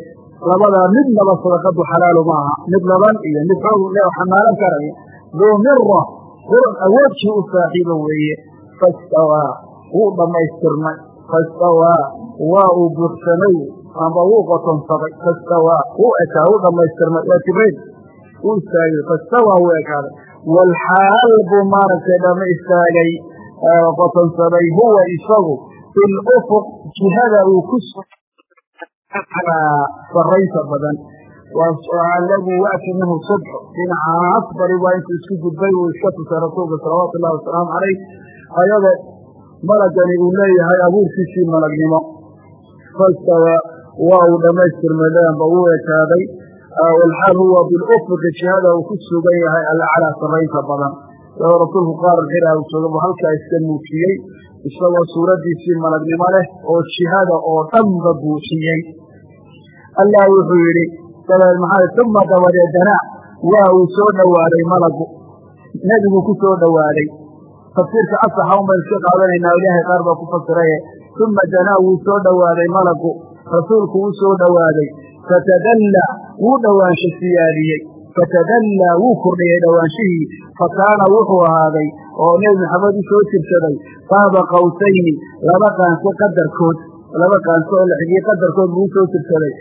labadaa midnaba sadaqadu xalaalu ma aha mid laban iyo mid xoog oo xamaalan karaya. Duu mira quran awoodkii u saaxiiba weeye. Fastawaa wuu dhammaystirmay. Fastawaa waa uu buuxsamay amba wuu qotonsaday fastawaa. Wuu ekaa wuu dhammaystirmay. Waa jibriil. Wuu istaagay fastawaa wuu ekaaday. Walxaal buu maaragtay dhama istaagay qotonsaday huwa isagu. Bilufuq jihada uu ku sarraynta badan. Lagu waati minhu subxu. Dhinacaas bari waa intuu isku gudbay uu iska tusay rasuulka salawaatu ullahi wasalaamu calayh. Ayadoo malagani uu leeyahay abuurkiisii malagnimo waa uu dhammaystirmay leanba wuu ekaaday walxaal huwa bilufuqi jihada uu ku sugan yahay alla calaa sarraynta badan. Oo rasuulku qaar xira uu jooga buu halkaa iska muujiyey isagoo suuraddiisii malagnimo leh oo jihada oo dhanba buuxiyey allah wuxuu yidhi maxaa uma dabadeedana waa uu soo dhowaaday malagu. Nebiguu ku soo dhowaaday tafsiirka asaxa un baynu iska qaadanaynaa ilaahay rasuulku wuu soo dhowaaday fatadallaa wuu dhowaansho siyaadiyey. Fatadallaa wuu kordhiyey dhowaanshihii fakaana wuxuu ahaaday oo nebi maxamed u soo jirsaday qaaba qawsayni laba qaanso qadarkood laba qaanso oo la xigiyey qadarkood buu u soo jirsaday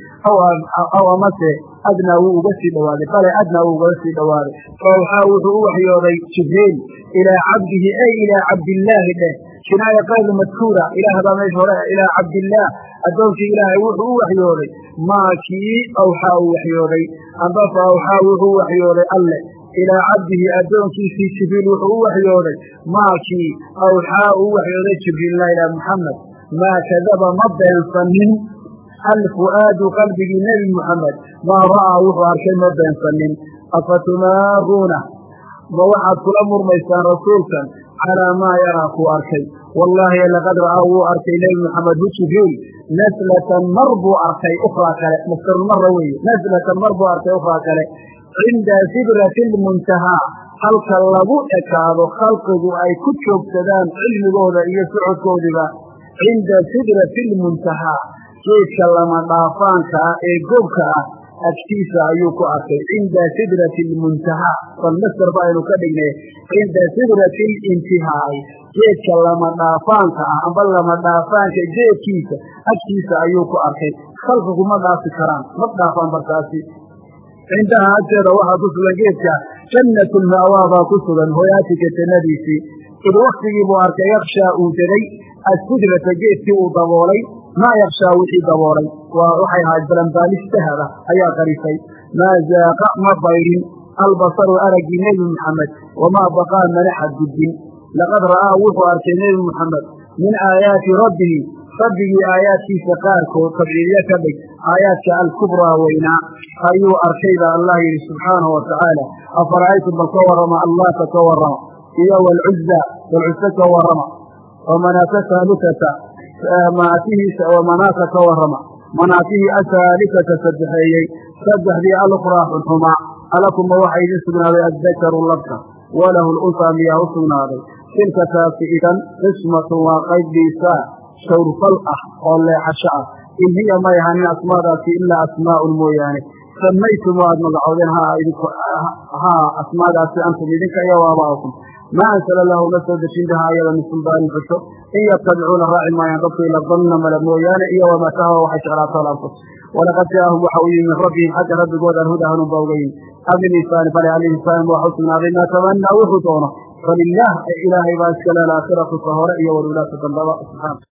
aw amase adnaa wuu uga sii dhowaaday bale adnaa wuu ugaga sii dhowaaday fawxaa wuxuu u waxyooday jibriil ilaa cabdihi ey ilaa cabdillaahi dheh kinaaya qayru madkuura ilaah baa meesha hore ilaa cabdillaah addoonkii ilaahay wuxuu u waxyooday. Maa kii awxaa uu waxyooday. Amba fa awxaa wuxuu u waxyooday. Alle. Ilaa cabdihi addoonkiisii jibriil wuxuu u waxyooday. Maa kii awxaa uu waxyooday jibriillah ilaa muxamed maa kadaba ma beensanin. Alfu'aadu qalbigii nebi muxamed maa ra'aa wuxuu arkay ma beensanin. Afatumaaruuna ma waxaad kula murmaysaan calaa maa yaraa kuu arkay wallaahi laqad ra'aa wuu arkay nebi muxamed hu jibriil naslatan mar buu arkay ukhraa kale mastarulmara weeye naslatan mar buu arkay ukhraa kale cinda sidrati lmuntahaa halka lagu ekaado khalqigu ay ku joogsadaan cilmigooda iyo socodkoodiba cinda sidrati lmuntahaa geedka lama dhaafaanka ah ee goobka ah agtiisa ayuu ku arkay. Cinda sidrati lmuntahaa bal masder ba aynu ka dhignay cinda sidrati lintihaai geedka lama dhaafaanka ah amba lama dhaafaanka geedkiisa agtiisa ayuu ku arkay. Khalqigu ma dhaafi karaan ma dhaafaan barkaasi cindaha agteeda waxaa ku sugan geedka jannatu lma'waa baa ku sugan hoyaatika jannadiisii id waktigii buu arkay yakshaa uu asidrata geedkii uu daboolay maa yakshaa wixii daboolay? Waxay ahayd balanbaalis dahaba ayaa qarisay. Maa zaaqa ma bayrin albasaru araggii nebi muxamed wamaa baqaa mana xadgudbin laqad ra'aa wuxuu arkay nebi muxamed min aayaati rabbihi rabbigii aayaadkiisa qaarkood tabciidyo ka dhig aayaadka alkubraa weynaa ayuu arkay baa allah yidhi subxaanahu watacaala afara'aytum bal ka warrama allaata ka warrama iyo walcuzza walcuzza ka warrama wamanaata ka warrama. Manaatihii asaalikata saddexeeyey saddexdii alukhraa xunxumaa alakuma waxaa idin sugnaaday addakaru labka walahu lunsaa miyaa u sugnaaday. Tilka taasi idan qismatun waa qayb dhiisaa shawrfal ah oo leexasho ah. In hiya may ahanin asmaadaasi ilaa asmaa'un mooyaane. Samaytum waad magacoodeen haa asmaadaasi antum idinka iyo waabaa'ukum maa ansala lahu ma soo dejin bihaa ayada min suldaanin xusho in yatabicuuna raaci maayaan dadku ila danna male mooyaane iyo wamaa tahwa waxay jeclaato alanfus walaqad jaahum waxa uu yimi min rabbihim xagga rabbigood alhuda hanuun baa uga yimi abilinsaan bale alinsaan waxa u sugnaaday maa tamanaa wuxuu doono falilah ilaahay baa iskale alaakhiratu ka hore iyo walulaata dambaba subxaana